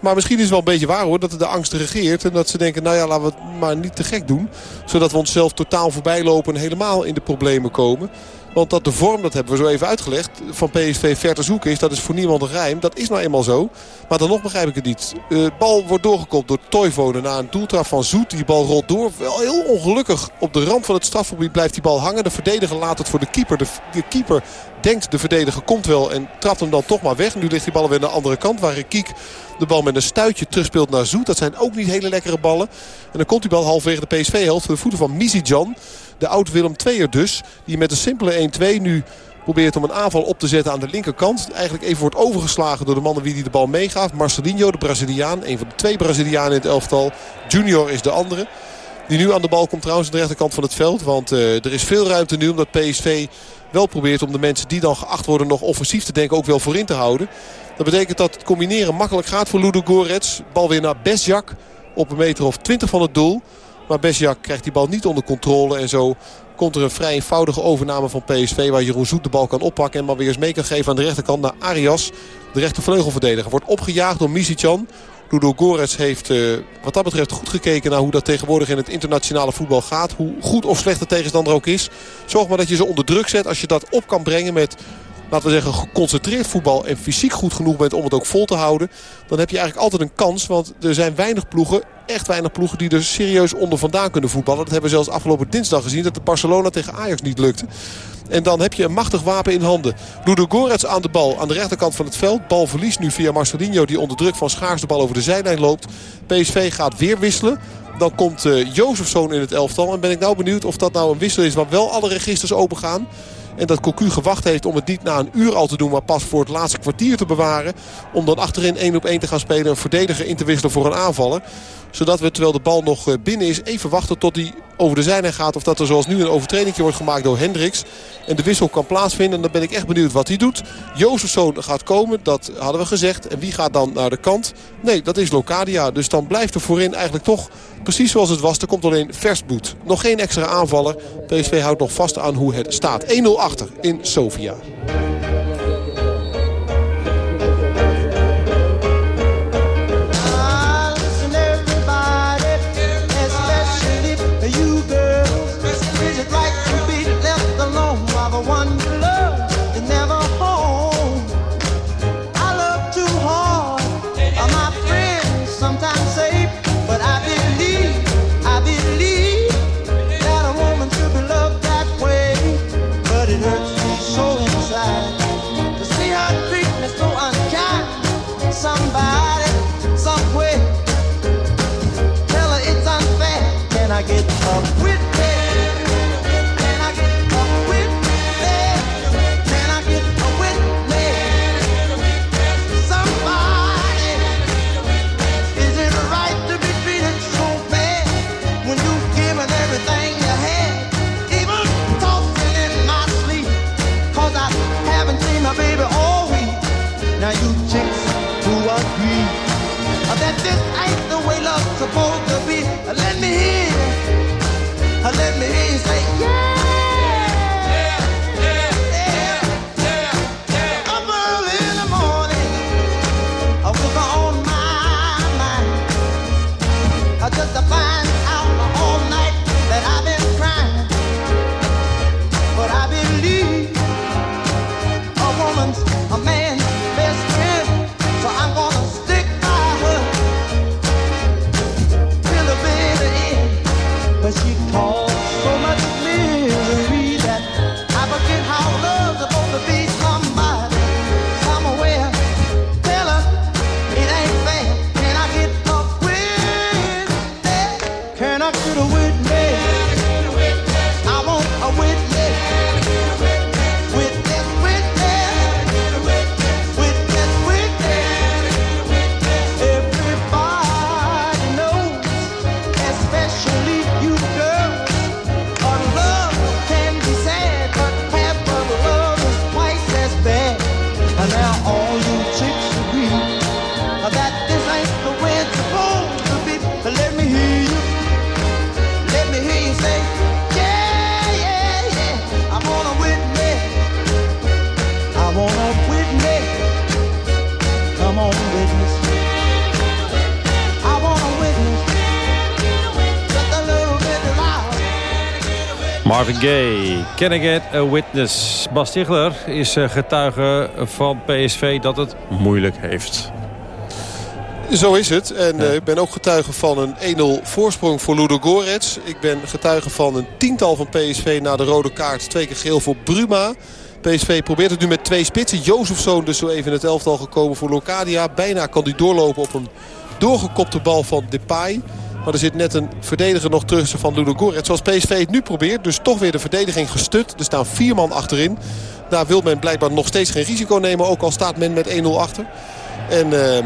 Maar misschien is het wel een beetje waar hoor. Dat de angst regeert. En dat ze denken nou ja laten we het maar niet te gek doen. Zodat we onszelf totaal voorbij lopen en helemaal in de problemen komen. Want dat de vorm, dat hebben we zo even uitgelegd, van PSV ver te zoeken is. Dat is voor niemand een geheim. Dat is nou eenmaal zo. Maar dan nog begrijp ik het niet. De uh, bal wordt doorgekopt door Toivonen na een doeltrap van Zoet. Die bal rolt door. Wel heel ongelukkig. Op de rand van het strafgebied blijft die bal hangen. De verdediger laat het voor de keeper. De, keeper denkt de verdediger komt wel en trapt hem dan toch maar weg. Nu ligt die bal weer aan de andere kant waar Kiek de bal met een stuitje terugspeelt naar Zoet. Dat zijn ook niet hele lekkere ballen. En dan komt die bal halverwege de PSV-helft de voeten van Mizidjan. De oud Willem II'er dus. Die met een simpele 1-2 nu probeert om een aanval op te zetten aan de linkerkant. Eigenlijk even wordt overgeslagen door de mannen wie die de bal meegaat. Marcelinho, de Braziliaan. Een van de twee Brazilianen in het elftal. Junior is de andere. Die nu aan de bal komt trouwens aan de rechterkant van het veld. Want uh, er is veel ruimte nu omdat PSV wel probeert om de mensen die dan geacht worden nog offensief te denken ook wel voorin te houden. Dat betekent dat het combineren makkelijk gaat voor Ludo Gorets. Bal weer naar Besjak op een meter of 20 van het doel. Maar Besjak krijgt die bal niet onder controle. En zo komt er een vrij eenvoudige overname van PSV... waar Jeroen Zoet de bal kan oppakken en maar weer eens mee kan geven aan de rechterkant naar Arias. De rechtervleugelverdediger wordt opgejaagd door Misicjan. Ludo Gorets heeft uh, wat dat betreft goed gekeken naar hoe dat tegenwoordig in het internationale voetbal gaat. Hoe goed of slecht de tegenstander ook is. Zorg maar dat je ze onder druk zet. Als je dat op kan brengen met laten we zeggen, geconcentreerd voetbal en fysiek goed genoeg bent om het ook vol te houden. Dan heb je eigenlijk altijd een kans. Want er zijn weinig ploegen, echt weinig ploegen die er serieus onder vandaan kunnen voetballen. Dat hebben we zelfs afgelopen dinsdag gezien. Dat de Barcelona tegen Ajax niet lukte. En dan heb je een machtig wapen in handen. Ludo Gorets aan de bal aan de rechterkant van het veld. Bal verliest nu via Marcelinho die onder druk van Schaars de bal over de zijlijn loopt. PSV gaat weer wisselen. Dan komt uh, Jozefzoon in het elftal. En ben ik nou benieuwd of dat nou een wissel is waar wel alle registers open gaan. En dat Cocu gewacht heeft om het niet na een uur al te doen... maar pas voor het laatste kwartier te bewaren. Om dan achterin 1 op 1 te gaan spelen. Een verdediger in te wisselen voor een aanvaller. Zodat we, terwijl de bal nog binnen is, even wachten tot hij over de zijlijn gaat. Of dat er zoals nu een overtreding wordt gemaakt door Hendricks. En de wissel kan plaatsvinden. En dan ben ik echt benieuwd wat hij doet. Jozefzoon gaat komen, dat hadden we gezegd. En wie gaat dan naar de kant? Nee, dat is Locadia. Dus dan blijft er voorin eigenlijk toch precies zoals het was. Er komt alleen vers bloed. Nog geen extra aanvaller. PSV houdt nog vast aan hoe het staat. 1-0 achter in Sofia. Gaye, Can I Get a Witness? Bas Stigler is eh, getuige van PSV dat het moeilijk heeft. Zo is het. En uh, ik ben ook getuige van een 1-0 voorsprong voor Ludo Gorets. Ik ben getuige van een tiental van PSV na de rode kaart. Twee keer geel voor Bruma. PSV probeert het nu met twee spitsen. Jozefzoon dus zo even in het elftal gekomen voor Locadia. Bijna kan hij doorlopen op een doorgekopte bal van Depay. Maar er zit net een verdediger nog tussen van Ludo Gorets. Zoals PSV het nu probeert. Dus toch weer de verdediging gestut. Er staan vier man achterin. Daar wil men blijkbaar nog steeds geen risico nemen. Ook al staat men met 1-0 achter. En uh,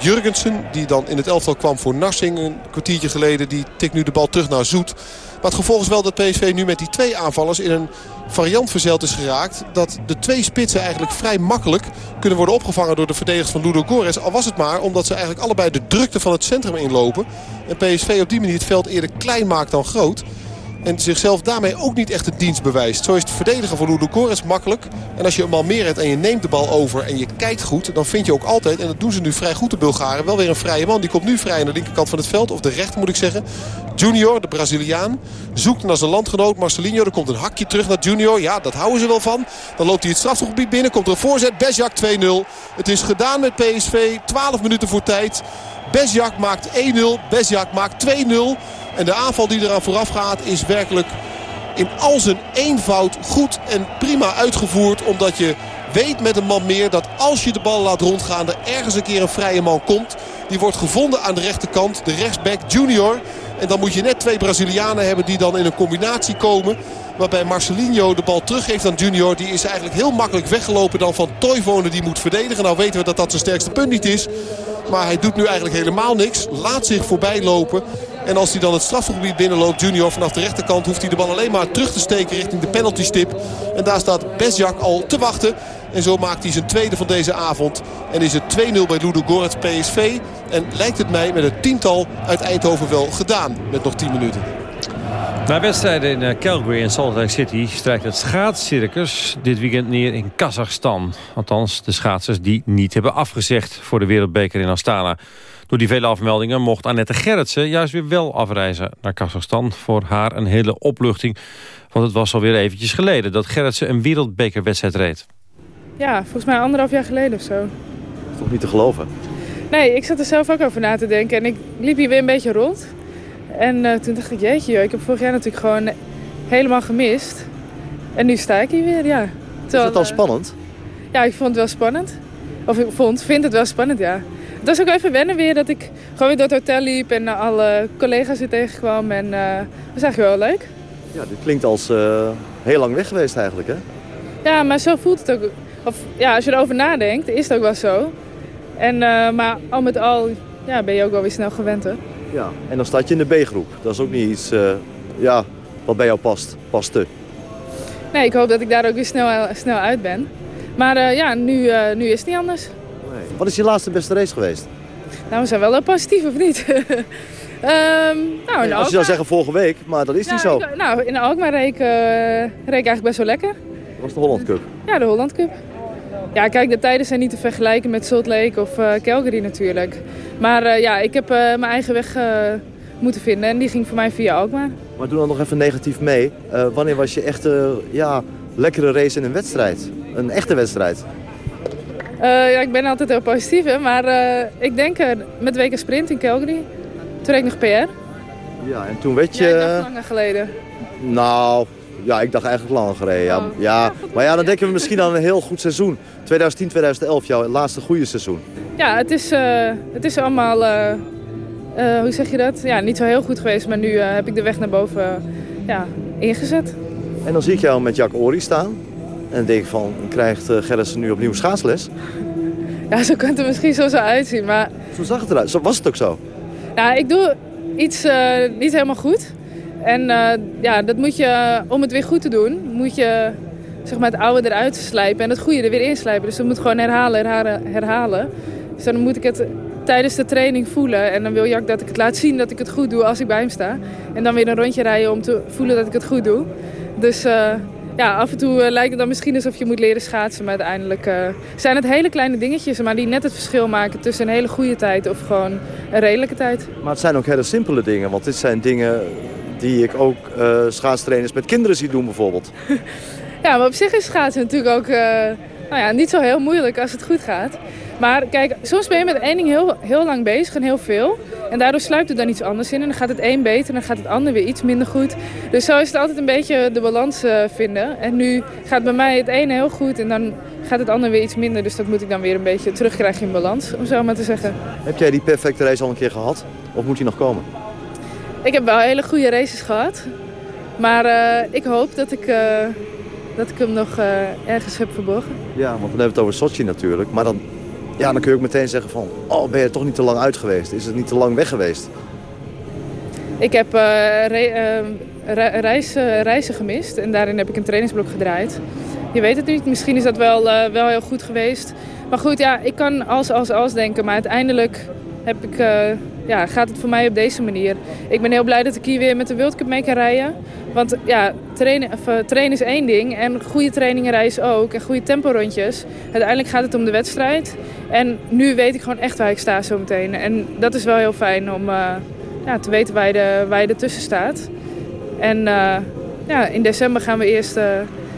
Jurgensen, die dan in het elftal kwam voor Narsing een kwartiertje geleden. Die tikt nu de bal terug naar Zoet. Het gevolg wel dat PSV nu met die twee aanvallers in een variant verzeld is geraakt. Dat de twee spitsen eigenlijk vrij makkelijk kunnen worden opgevangen door de verdedigers van Ludo Gores. Al was het maar omdat ze eigenlijk allebei de drukte van het centrum inlopen. En PSV op die manier het veld eerder klein maakt dan groot. En zichzelf daarmee ook niet echt een dienst bewijst. Zo is het verdedigen van Ludo Gores makkelijk. En als je een man meer hebt en je neemt de bal over en je kijkt goed... dan vind je ook altijd, en dat doen ze nu vrij goed de Bulgaren... wel weer een vrije man. Die komt nu vrij aan de linkerkant van het veld. Of de rechter moet ik zeggen. Junior, de Braziliaan, zoekt naar zijn landgenoot Marcelinho. Er komt een hakje terug naar Junior. Ja, dat houden ze wel van. Dan loopt hij het strafgebied binnen. Komt er een voorzet. Besjak 2-0. Het is gedaan met PSV. 12 minuten voor tijd. Besjak maakt 1-0. Besjak maakt 2-0. En de aanval die eraan vooraf gaat is werkelijk in al zijn eenvoud goed en prima uitgevoerd. Omdat je weet met een man meer dat als je de bal laat rondgaan... er ergens een keer een vrije man komt. Die wordt gevonden aan de rechterkant. De rechtsback Junior. En dan moet je net twee Brazilianen hebben die dan in een combinatie komen. Waarbij Marcelinho de bal teruggeeft aan Junior. Die is eigenlijk heel makkelijk weggelopen dan van Toivonen die moet verdedigen. Nou weten we dat dat zijn sterkste punt niet is. Maar hij doet nu eigenlijk helemaal niks. Laat zich voorbij lopen. En als hij dan het strafgebied binnenloopt, Junior vanaf de rechterkant... hoeft hij de bal alleen maar terug te steken richting de penaltystip. En daar staat Besjak al te wachten. En zo maakt hij zijn tweede van deze avond. En is het 2-0 bij Ludo Gorets PSV. En lijkt het mij met het tiental uit Eindhoven wel gedaan. Met nog 10 minuten. Na wedstrijden in eh, Calgary en Salt Lake City strijkt het schaatscircus dit weekend neer in Kazachstan. Althans, de schaatsers die niet hebben afgezegd voor de wereldbeker in Astana. Door die vele afmeldingen mocht Annette Gerritsen juist weer wel afreizen naar Kazachstan. Voor haar een hele opluchting, want het was alweer eventjes geleden dat Gerritsen een wereldbekerwedstrijd reed. Ja, volgens mij anderhalf jaar geleden of zo. Dat is toch niet te geloven? Nee, ik zat er zelf ook over na te denken en ik liep hier weer een beetje rond. En uh, toen dacht ik, jeetje, joh, ik heb vorig jaar natuurlijk gewoon helemaal gemist. En nu sta ik hier weer, ja. Terwijl, is het al spannend? Uh, ja, ik vond het wel spannend. Of ik vond, vind het wel spannend, ja. Het was ook even wennen weer dat ik gewoon weer door het hotel liep en alle collega's weer tegenkwam. En uh, dat was eigenlijk wel leuk. Ja, dit klinkt als heel lang weg geweest eigenlijk, hè? Ja, maar zo voelt het ook. Of ja, als je erover nadenkt, is het ook wel zo. En, maar al met al ja, ben je ook wel weer snel gewend, hè? Ja, en dan staat je in de B-groep. Dat is ook niet iets ja, wat bij jou past, paste. Nee, ik hoop dat ik daar ook weer snel, snel uit ben. Maar ja, nu, nu is het niet anders. Wat is je laatste beste race geweest? Nou, we zijn wel positief, of niet? um, nou, als je zou zeggen vorige week, maar dat is niet zo. Ik, nou, in Alkmaar reek, reek eigenlijk best wel lekker. Dat was de Holland Cup? Ja, de Holland Cup. Ja, kijk, de tijden zijn niet te vergelijken met Salt Lake of uh, Calgary natuurlijk. Maar uh, ja, ik heb uh, mijn eigen weg moeten vinden en die ging voor mij via Alkmaar. Maar doe dan nog even negatief mee. wanneer was je echt ja, lekkere race in een wedstrijd? Een echte wedstrijd? Ja, ik ben altijd heel positief, hè, maar ik denk met weken sprint in Calgary. Toen reed ik nog PR. Ja, en toen werd je... Ja, langer geleden. Nou, ja, ik dacht eigenlijk langer gereden. Ja. Oh. ja. Maar ja, dan denken we misschien aan een heel goed seizoen. 2010, 2011, jouw laatste goede seizoen. Ja, het is, uh, het is allemaal, uh, uh, hoe zeg je dat? Ja, niet zo heel goed geweest, maar nu heb ik de weg naar boven ja, ingezet. En dan zie ik jou met Jack Ori staan. En dan denk ik van, krijgt uh, Gerritsen nu opnieuw schaatsles? Ja, zo kan het er misschien zo, zo uitzien, maar... Zo zag het eruit. Zo was het ook zo? Ja, ik doe iets niet helemaal goed. En uh, ja, dat moet je, om het weer goed te doen, moet je zeg maar, het oude eruit slijpen en het goede er weer inslijpen. Dus dat moet gewoon herhalen, herhalen, herhalen. Dus dan moet ik het tijdens de training voelen. En dan wil Jack dat ik het laat zien dat ik het goed doe als ik bij hem sta. En dan weer een rondje rijden om te voelen dat ik het goed doe. Dus uh, ja, af en toe uh, lijkt het dan misschien alsof je moet leren schaatsen. Maar uiteindelijk uh, zijn het hele kleine dingetjes, maar die net het verschil maken tussen een hele goede tijd of gewoon een redelijke tijd. Maar het zijn ook hele simpele dingen, want dit zijn dingen die ik ook uh, schaatstrainers met kinderen zie doen bijvoorbeeld. Ja, maar op zich is schaatsen natuurlijk ook uh, nou ja, niet zo heel moeilijk als het goed gaat. Maar kijk, soms ben je met één ding heel, heel lang bezig en heel veel. En daardoor sluipt er dan iets anders in. En dan gaat het een beter en dan gaat het ander weer iets minder goed. Dus zo is het altijd een beetje de balans uh, vinden. En nu gaat bij mij het ene heel goed en dan gaat het ander weer iets minder. Dus dat moet ik dan weer een beetje terugkrijgen in balans, om zo maar te zeggen. Heb jij die perfecte race al een keer gehad? Of moet die nog komen? Ik heb wel hele goede races gehad. Maar uh, ik hoop dat ik, uh, dat ik hem nog ergens heb verborgen. Ja, want dan hebben we het over Sochi natuurlijk. Maar dan, ja, dan kun je ook meteen zeggen van... Oh, ben je toch niet te lang uit geweest? Is het niet te lang weg geweest? Ik heb re reis, reizen gemist. En daarin heb ik een trainingsblok gedraaid. Je weet het niet. Misschien is dat wel, wel heel goed geweest. Maar goed, ja, ik kan als, als, als denken. Maar uiteindelijk heb ik, uh, ja, gaat het voor mij op deze manier. Ik ben heel blij dat ik hier weer met de World Cup mee kan rijden. Want ja, trainen, of, trainen is één ding en goede trainingen reizen ook. En goede temporondjes. Uiteindelijk gaat het om de wedstrijd. En nu weet ik gewoon echt waar ik sta zo meteen. En dat is wel heel fijn om uh, ja, te weten waar je, de, waar je ertussen staat. En ja, in december gaan we eerst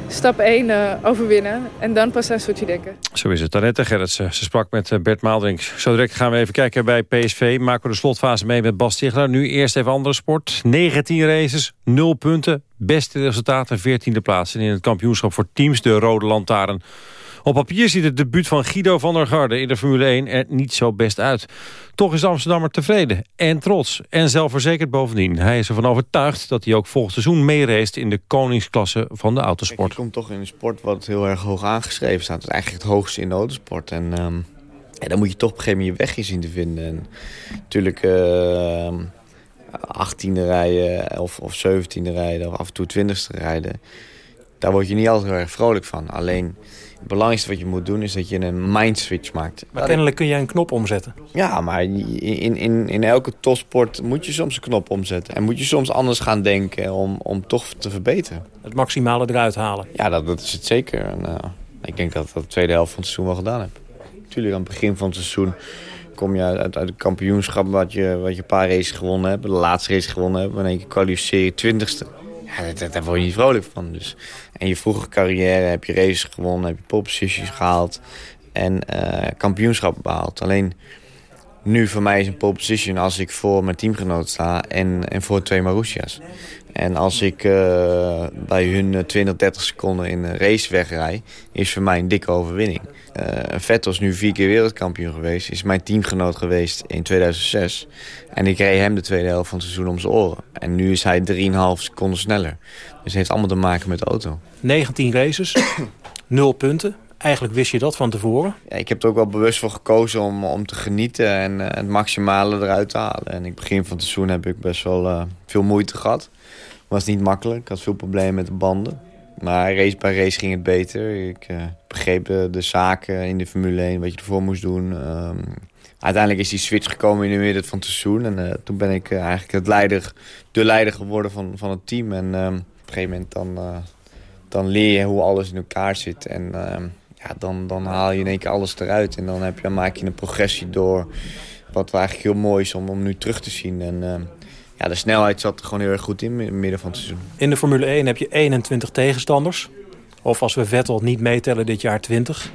stap 1 uh, overwinnen. En dan pas aan Sochi denken. Zo is het. Annette Gerritsen. Ze sprak met uh, Bert Maaldrink. Zo direct gaan we even kijken bij PSV. Maken we de slotfase mee met Bas. Nu eerst even andere sport. 19 races, 0 punten. Beste resultaten, 14e plaats. En in het kampioenschap voor teams de Rode Lantaarn. Op papier ziet het debuut van Guido van der Garde in de Formule 1 er niet zo best uit. Toch is Amsterdammer tevreden en trots en zelfverzekerd bovendien. Hij is ervan overtuigd dat hij ook volgend seizoen meereest in de koningsklasse van de autosport. Kijk, je komt toch in een sport wat heel erg hoog aangeschreven staat. Het is eigenlijk het hoogste in de autosport. En um, ja, dan moet je toch op een gegeven moment je weg in zien te vinden. En natuurlijk... Uh, 18e rijden of, of 17e rijden of af en toe 20e rijden. Daar word je niet altijd heel erg vrolijk van. Alleen het belangrijkste wat je moet doen is dat je een mindswitch maakt. Maar kennelijk kun jij een knop omzetten. Ja, maar in, in, in elke topsport moet je soms een knop omzetten. En moet je soms anders gaan denken om, om toch te verbeteren. Het maximale eruit halen. Ja, dat, dat is het zeker. En, uh, ik denk dat ik dat de tweede helft van het seizoen wel gedaan heb. Natuurlijk aan het begin van het seizoen kom je uit, uit het kampioenschap wat je, wat je een paar races gewonnen hebt. De laatste race gewonnen hebt. En dan kwalificeer je twintigste. Ja, daar, daar word je niet vrolijk van. Dus. En je vroege carrière heb je races gewonnen, heb je pole positions gehaald en uh, kampioenschap behaald. Alleen nu voor mij is een pole position als ik voor mijn teamgenoot sta en, en voor twee Marussia's. En als ik uh, bij hun 20, 30 seconden in een race wegrij, is voor mij een dikke overwinning. Uh, Vettel is nu vier keer wereldkampioen geweest, is mijn teamgenoot geweest in 2006. En ik reed hem de tweede helft van het seizoen om zijn oren. En nu is hij 3,5 seconden sneller. Dus het heeft allemaal te maken met de auto. 19 races, 0 punten. Eigenlijk wist je dat van tevoren? Ja, ik heb er ook wel bewust voor gekozen om, om te genieten en uh, het maximale eruit te halen. En in het begin van het seizoen heb ik best wel veel moeite gehad. Was niet makkelijk, ik had veel problemen met de banden. Maar race bij race ging het beter. Ik uh, begreep de zaken in de Formule 1, wat je ervoor moest doen. Um, uiteindelijk is die switch gekomen in de midden van het seizoen. En uh, toen ben ik eigenlijk het leider, de leider geworden van, van het team. En um, op een gegeven moment dan, dan leer je hoe alles in elkaar zit. En ja, dan, dan haal je in één keer alles eruit. En dan, heb je, dan maak je een progressie door. Wat eigenlijk heel mooi is om, om nu terug te zien. En ja, de snelheid zat er gewoon heel erg goed in, in het midden van het seizoen. In de Formule 1 heb je 21 tegenstanders. Of als we Vettel niet meetellen dit jaar 20.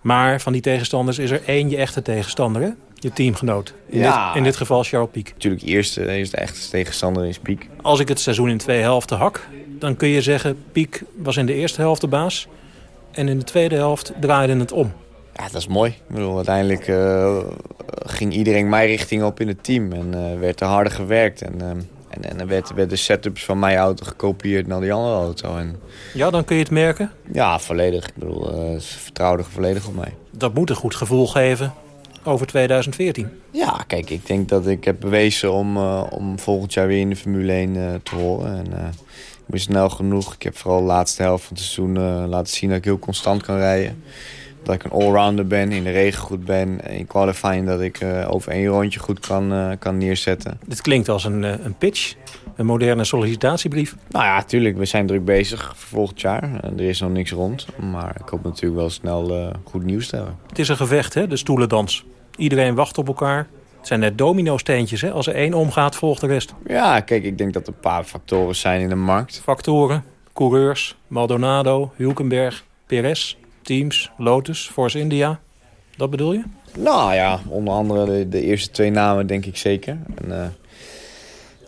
Maar van die tegenstanders is er één je echte tegenstander, hè? Je teamgenoot. In, ja. dit, in dit geval Charles Piek. Natuurlijk, eerste, eerste echte tegenstander is Piek. Als ik het seizoen in twee helften hak... dan kun je zeggen, Piek was in de eerste helft de baas... en in de tweede helft draaide het om. Ja, dat is mooi. Ik bedoel, uiteindelijk uh, ging iedereen mijn richting op in het team. En uh, werd er harder gewerkt. En, uh, en, en er werd, werd de setups van mijn auto gekopieerd naar die andere auto. En... Ja, dan kun je het merken? Ja, volledig. Ik bedoel, ze vertrouwden volledig op mij. Dat moet een goed gevoel geven over 2014. Ja, kijk, ik denk dat ik heb bewezen om, om volgend jaar weer in de Formule 1 te horen. En, ik ben snel genoeg. Ik heb vooral de laatste helft van het seizoen laten zien dat ik heel constant kan rijden dat ik een allrounder ben, in de regen goed ben. In qualifying dat ik uh, over één rondje goed kan, uh, kan neerzetten. Dit klinkt als een, uh, een pitch, een moderne sollicitatiebrief. Nou ja, tuurlijk. We zijn druk bezig voor volgend jaar. er is nog niks rond. Maar ik hoop natuurlijk wel snel goed nieuws te hebben. Het is een gevecht, hè? de stoelendans. Iedereen wacht op elkaar. Het zijn net domino-steentjes, hè? Als er één omgaat, volgt de rest. Ja, kijk, ik denk dat er een paar factoren zijn in de markt. Factoren, coureurs, Maldonado, Hulkenberg, Perez, Teams, Lotus, Force India. Dat bedoel je? Nou ja, onder andere de, de eerste twee namen denk ik zeker. En, eh,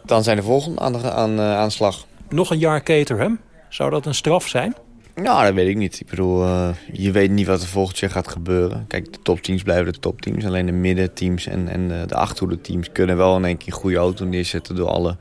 dan zijn de volgende aan de aan, uh, aanslag. Nog een jaar Caterham? Zou dat een straf zijn? Nou, dat weet ik niet. Ik bedoel, uh, je weet niet wat er volgend jaar gaat gebeuren. Kijk, de topteams blijven de topteams. Alleen de middenteams en, en de, de achterhoede-teams kunnen wel in één keer een goede auto neerzetten... door alle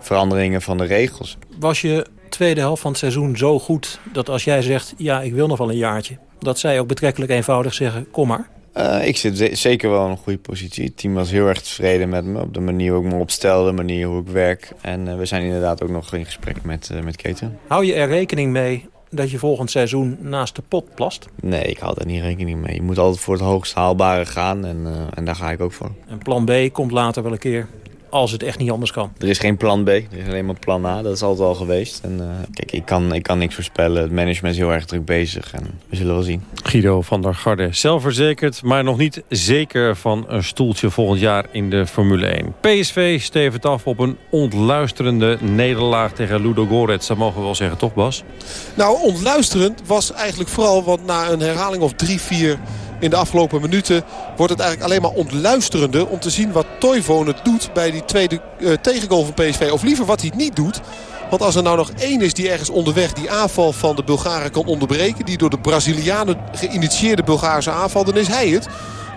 veranderingen van de regels. Was je tweede helft van het seizoen zo goed dat als jij zegt... ja, ik wil nog wel een jaartje, dat zij ook betrekkelijk eenvoudig zeggen... kom maar? Uh, ik zit zeker wel in een goede positie. Het team was heel erg tevreden met me. Op de manier hoe ik me opstel, de manier hoe ik werk. En uh, we zijn inderdaad ook nog in gesprek met, uh, met Keten. Hou je er rekening mee dat je volgend seizoen naast de pot plast? Nee, ik hou daar niet rekening mee. Je moet altijd voor het hoogst haalbare gaan en, en daar ga ik ook voor. En plan B komt later wel een keer als het echt niet anders kan. Er is geen plan B, er is alleen maar plan A. Dat is altijd al geweest. En, uh, kijk, ik kan, ik kan niks voorspellen. Het management is heel erg druk bezig en we zullen wel zien. Guido van der Garde, zelfverzekerd, maar nog niet zeker van een stoeltje volgend jaar in de Formule 1. PSV stevend af op een ontluisterende nederlaag tegen Ludo Gorets. Dat mogen we wel zeggen, toch Bas? Nou, ontluisterend was eigenlijk vooral, want na een herhaling of drie, vier in de afgelopen minuten wordt het eigenlijk alleen maar ontluisterende... om te zien wat Toivonen doet bij die tweede uh, tegengoal van PSV. Of liever wat hij niet doet. Want als er nou nog één is die ergens onderweg die aanval van de Bulgaren kan onderbreken... die door de Brazilianen geïnitieerde Bulgaarse aanval, dan is hij het.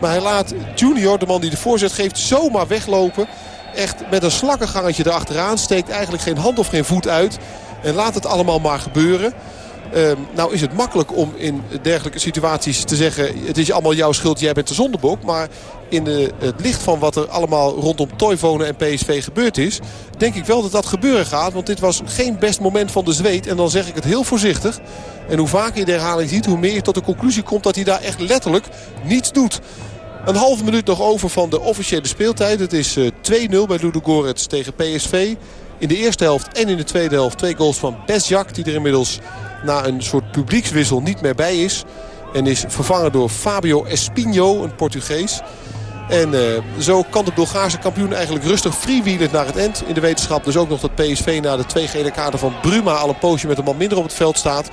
Maar hij laat Junior, de man die de voorzet geeft, zomaar weglopen. Echt met een slakkengangetje erachteraan. Steekt eigenlijk geen hand of geen voet uit. En laat het allemaal maar gebeuren. Um, nou is het makkelijk om in dergelijke situaties te zeggen... het is allemaal jouw schuld, jij bent de zondebok. Maar in de, het licht van wat er allemaal rondom Toivonen en PSV gebeurd is... denk ik wel dat dat gebeuren gaat. Want dit was geen best moment van de zweet. En dan zeg ik het heel voorzichtig. En hoe vaker je de herhaling ziet, hoe meer je tot de conclusie komt... dat hij daar echt letterlijk niets doet. Een halve minuut nog over van de officiële speeltijd. Het is uh, 2-0 bij Ludogorets tegen PSV. In de eerste helft en in de tweede helft twee goals van Besjak... die er inmiddels na een soort publiekswissel niet meer bij is. En is vervangen door Fabio Espinho, een Portugees. En uh, zo kan de Bulgaarse kampioen eigenlijk rustig freewheelen naar het eind. In de wetenschap dus ook nog dat PSV na de twee gele kaarten van Bruma... al een poosje met een man minder op het veld staat.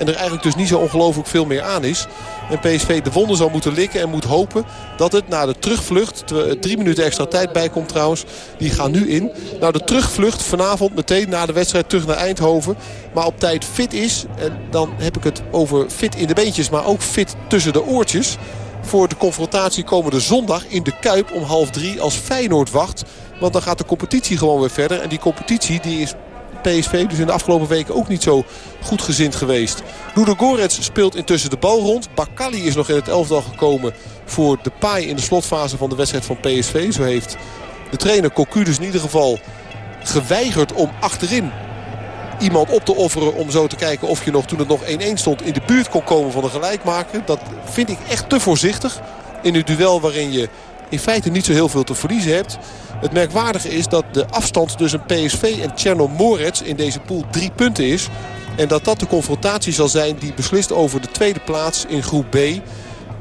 En er eigenlijk dus niet zo ongelooflijk veel meer aan is. En PSV de wonden zal moeten likken en moet hopen dat het na de terugvlucht... drie minuten extra tijd bij komt trouwens, die gaan nu in. Nou de terugvlucht vanavond meteen na de wedstrijd terug naar Eindhoven. Maar op tijd fit is. En dan heb ik het over fit in de beentjes, maar ook fit tussen de oortjes voor de confrontatie komende zondag in de Kuip om half drie als Feyenoord wacht. Want dan gaat de competitie gewoon weer verder. En die competitie die is PSV dus in de afgelopen weken ook niet zo goed gezind geweest. Ludo Gorets speelt intussen de bal rond. Bakali is nog in het elftal gekomen voor de paai in de slotfase van de wedstrijd van PSV. Zo heeft de trainer Cocu dus in ieder geval geweigerd om achterin iemand op te offeren om zo te kijken of je nog toen het nog 1-1 stond in de buurt kon komen van een gelijkmaker. Dat vind ik echt te voorzichtig in een duel waarin je in feite niet zo heel veel te verliezen hebt. Het merkwaardige is dat de afstand tussen PSV en Cherno Moretz in deze pool drie punten is. En dat dat de confrontatie zal zijn die beslist over de tweede plaats in groep B.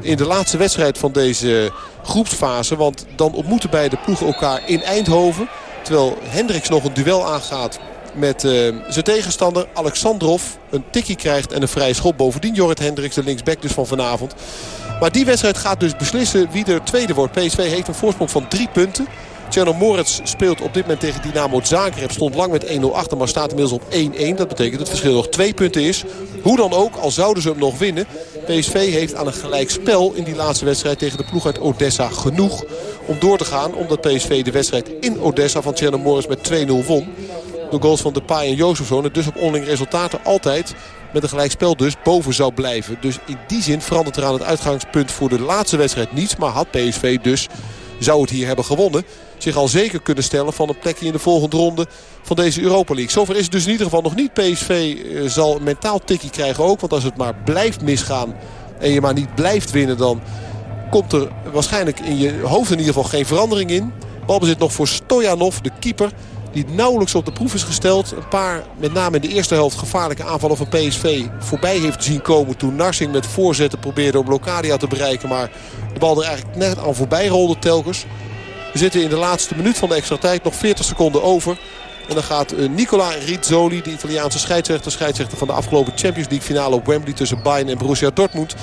In de laatste wedstrijd van deze groepsfase. Want dan ontmoeten beide ploegen elkaar in Eindhoven. Terwijl Hendricks nog een duel aangaat met uh, zijn tegenstander Alexandrov. Een tikkie krijgt en een vrije schop. Bovendien Jorrit Hendricks, de linksback dus van vanavond. Maar die wedstrijd gaat dus beslissen wie er tweede wordt. PSV heeft een voorsprong van drie punten. Tjerno Moritz speelt op dit moment tegen Dynamo Zagreb. Stond lang met 1-0 achter, maar staat inmiddels op 1-1. Dat betekent dat het verschil nog twee punten is. Hoe dan ook, al zouden ze hem nog winnen. PSV heeft aan een gelijk spel in die laatste wedstrijd tegen de ploeg uit Odessa genoeg om door te gaan. Omdat PSV de wedstrijd in Odessa van Tjerno Moritz met 2-0 won. De goals van Depay en Jozefzoon. Dus op onderling resultaten altijd met een gelijkspel dus boven zou blijven. Dus in die zin verandert er aan het uitgangspunt voor de laatste wedstrijd niets. Maar had PSV dus, zou het hier hebben gewonnen... zich al zeker kunnen stellen van een plekje in de volgende ronde van deze Europa League. Zover is het dus in ieder geval nog niet. PSV zal een mentaal tikkie krijgen ook. Want als het maar blijft misgaan en je maar niet blijft winnen... dan komt er waarschijnlijk in je hoofd in ieder geval geen verandering in. Balbezit nog voor Stojanov, de keeper die nauwelijks op de proef is gesteld. Een paar, met name in de eerste helft, gevaarlijke aanvallen van PSV voorbij heeft zien komen. Toen Narsing met voorzetten probeerde om Locadia te bereiken. Maar de bal er eigenlijk net aan voorbij rolde telkens. We zitten in de laatste minuut van de extra tijd. Nog 40 seconden over. En dan gaat uh, Nicola Rizzoli, de Italiaanse scheidsrechter... scheidsrechter van de afgelopen Champions League finale op Wembley... tussen Bayern en Borussia Dortmund...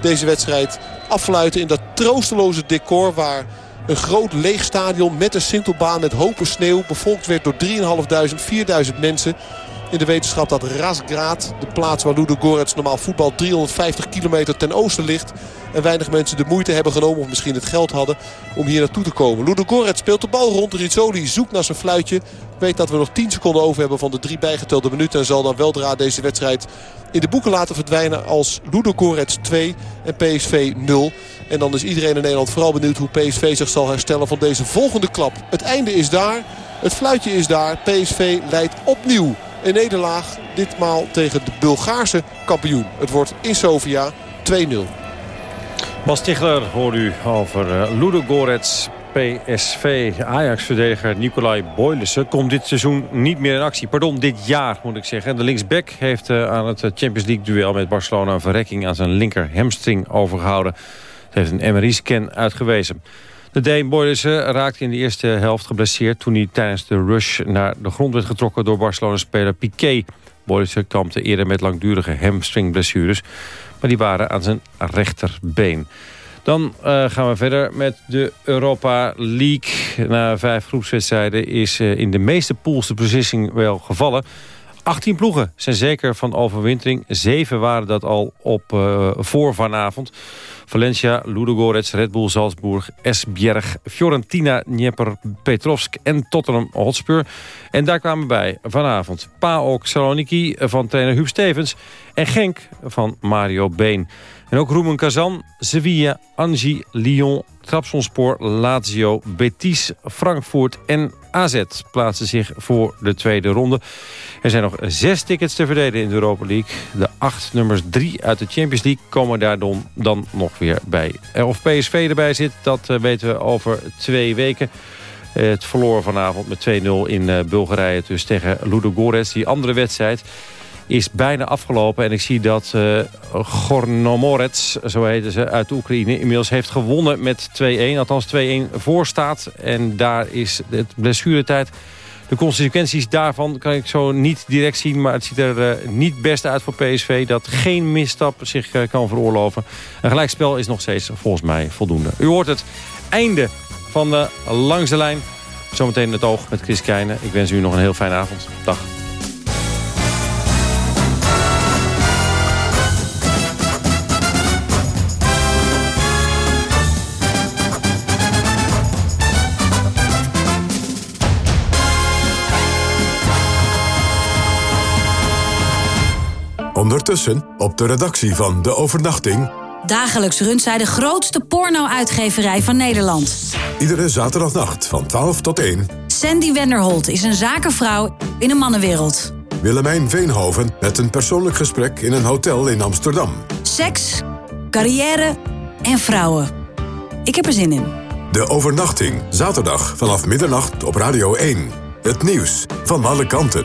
deze wedstrijd affluiten in dat troosteloze decor... waar een groot leeg stadion met een sintelbaan met hopen sneeuw... bevolkt werd door 3.500, 4.000 mensen... In de wetenschap dat Razgrad, de plaats waar Ludo Gorets normaal voetbal 350 kilometer ten oosten ligt. En weinig mensen de moeite hebben genomen of misschien het geld hadden om hier naartoe te komen. Ludo Gorets speelt de bal rond. Rizzoli zoekt naar zijn fluitje. Weet dat we nog 10 seconden over hebben van de drie bijgetelde minuten. En zal dan weldra deze wedstrijd in de boeken laten verdwijnen als Ludo Gorets 2 en PSV 0. En dan is iedereen in Nederland vooral benieuwd hoe PSV zich zal herstellen van deze volgende klap. Het einde is daar. Het fluitje is daar. PSV leidt opnieuw. Een nederlaag, ditmaal tegen de Bulgaarse kampioen. Het wordt in Sofia 2-0. Bas Tichler hoort u over uh, Ludo Gorets, PSV. Ajax-verdediger Nicolai Boylissen komt dit seizoen niet meer in actie. Pardon, dit jaar moet ik zeggen. De linksback heeft uh, aan het Champions League-duel met Barcelona... een verrekking aan zijn linker hamstring overgehouden. Het heeft een MRI-scan uitgewezen. De Deen Boylissen raakte in de eerste helft geblesseerd... toen hij tijdens de rush naar de grond werd getrokken door Barcelona-speler Piqué. Boylissen kampte eerder met langdurige hamstringblessures... maar die waren aan zijn rechterbeen. Dan uh, gaan we verder met de Europa League. Na vijf groepswedstrijden is uh, in de meeste pools de beslissing wel gevallen... 18 ploegen zijn zeker van overwintering. Zeven waren dat al op uh, voor vanavond. Valencia, Ludogorets, Red Bull Salzburg, Esbjerg, Fiorentina, Dnieper, Petrovsk en Tottenham Hotspur. En daar kwamen bij vanavond PAOK Saloniki van trainer Huub Stevens en Genk van Mario Been. En ook Roemen Kazan, Sevilla, Angie, Lyon, Trabzonspor, Lazio, Betis, Frankfurt en AZ plaatsen zich voor de tweede ronde. Er zijn nog zes tickets te verdelen in de Europa League. De acht nummers drie uit de Champions League komen daar dan, nog weer bij. Of PSV erbij zit, dat weten we over twee weken. Het verloor vanavond met 2-0 in Bulgarije dus tegen Ludogorets. Die andere wedstrijd is bijna afgelopen. En ik zie dat uh, Gornomorets, zo heten ze, uit Oekraïne... inmiddels heeft gewonnen met 2-1. Althans 2-1 voor staat. En daar is het blessuretijd... De consequenties daarvan kan ik zo niet direct zien. Maar het ziet er uh, niet best uit voor PSV. Dat geen misstap zich uh, kan veroorloven. Een gelijkspel is nog steeds volgens mij voldoende. U hoort het einde van de Langs de Lijn. Zometeen het oog met Chris Keijnen. Ik wens u nog een heel fijne avond. Dag. Ondertussen op de redactie van De Overnachting... Dagelijks runt zij de grootste porno-uitgeverij van Nederland. Iedere zaterdagnacht van 12 tot 1... Sandy Wenderholt is een zakenvrouw in een mannenwereld. Willemijn Veenhoven met een persoonlijk gesprek in een hotel in Amsterdam. Seks, carrière en vrouwen. Ik heb er zin in. De Overnachting, zaterdag vanaf middernacht op Radio 1. Het nieuws van alle kanten.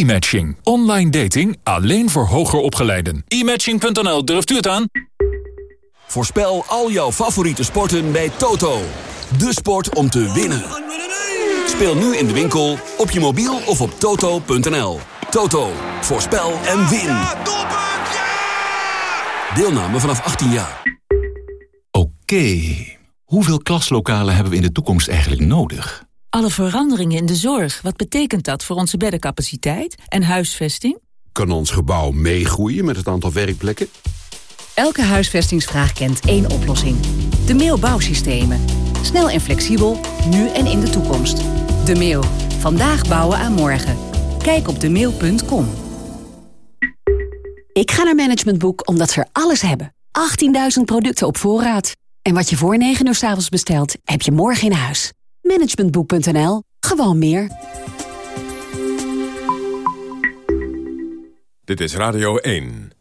E-matching. Online dating alleen voor hoger opgeleiden. E-matching.nl, durft u het aan? Voorspel al jouw favoriete sporten bij Toto. De sport om te winnen. Speel nu in de winkel, op je mobiel of op toto.nl. Toto, voorspel en win. Deelname vanaf 18 jaar. Oké, hoeveel klaslokalen hebben we in de toekomst eigenlijk nodig? Alle veranderingen in de zorg, wat betekent dat voor onze beddencapaciteit en huisvesting? Kan ons gebouw meegroeien met het aantal werkplekken? Elke huisvestingsvraag kent één oplossing. De Mail Bouwsystemen. Snel en flexibel, nu en in de toekomst. De Mail. Vandaag bouwen aan morgen. Kijk op demail.com. Ik ga naar Management Boek omdat ze er alles hebben. 18.000 producten op voorraad. En wat je voor 9 uur s avonds bestelt, heb je morgen in huis. Managementboek.nl. Gewoon meer. Dit is Radio 1.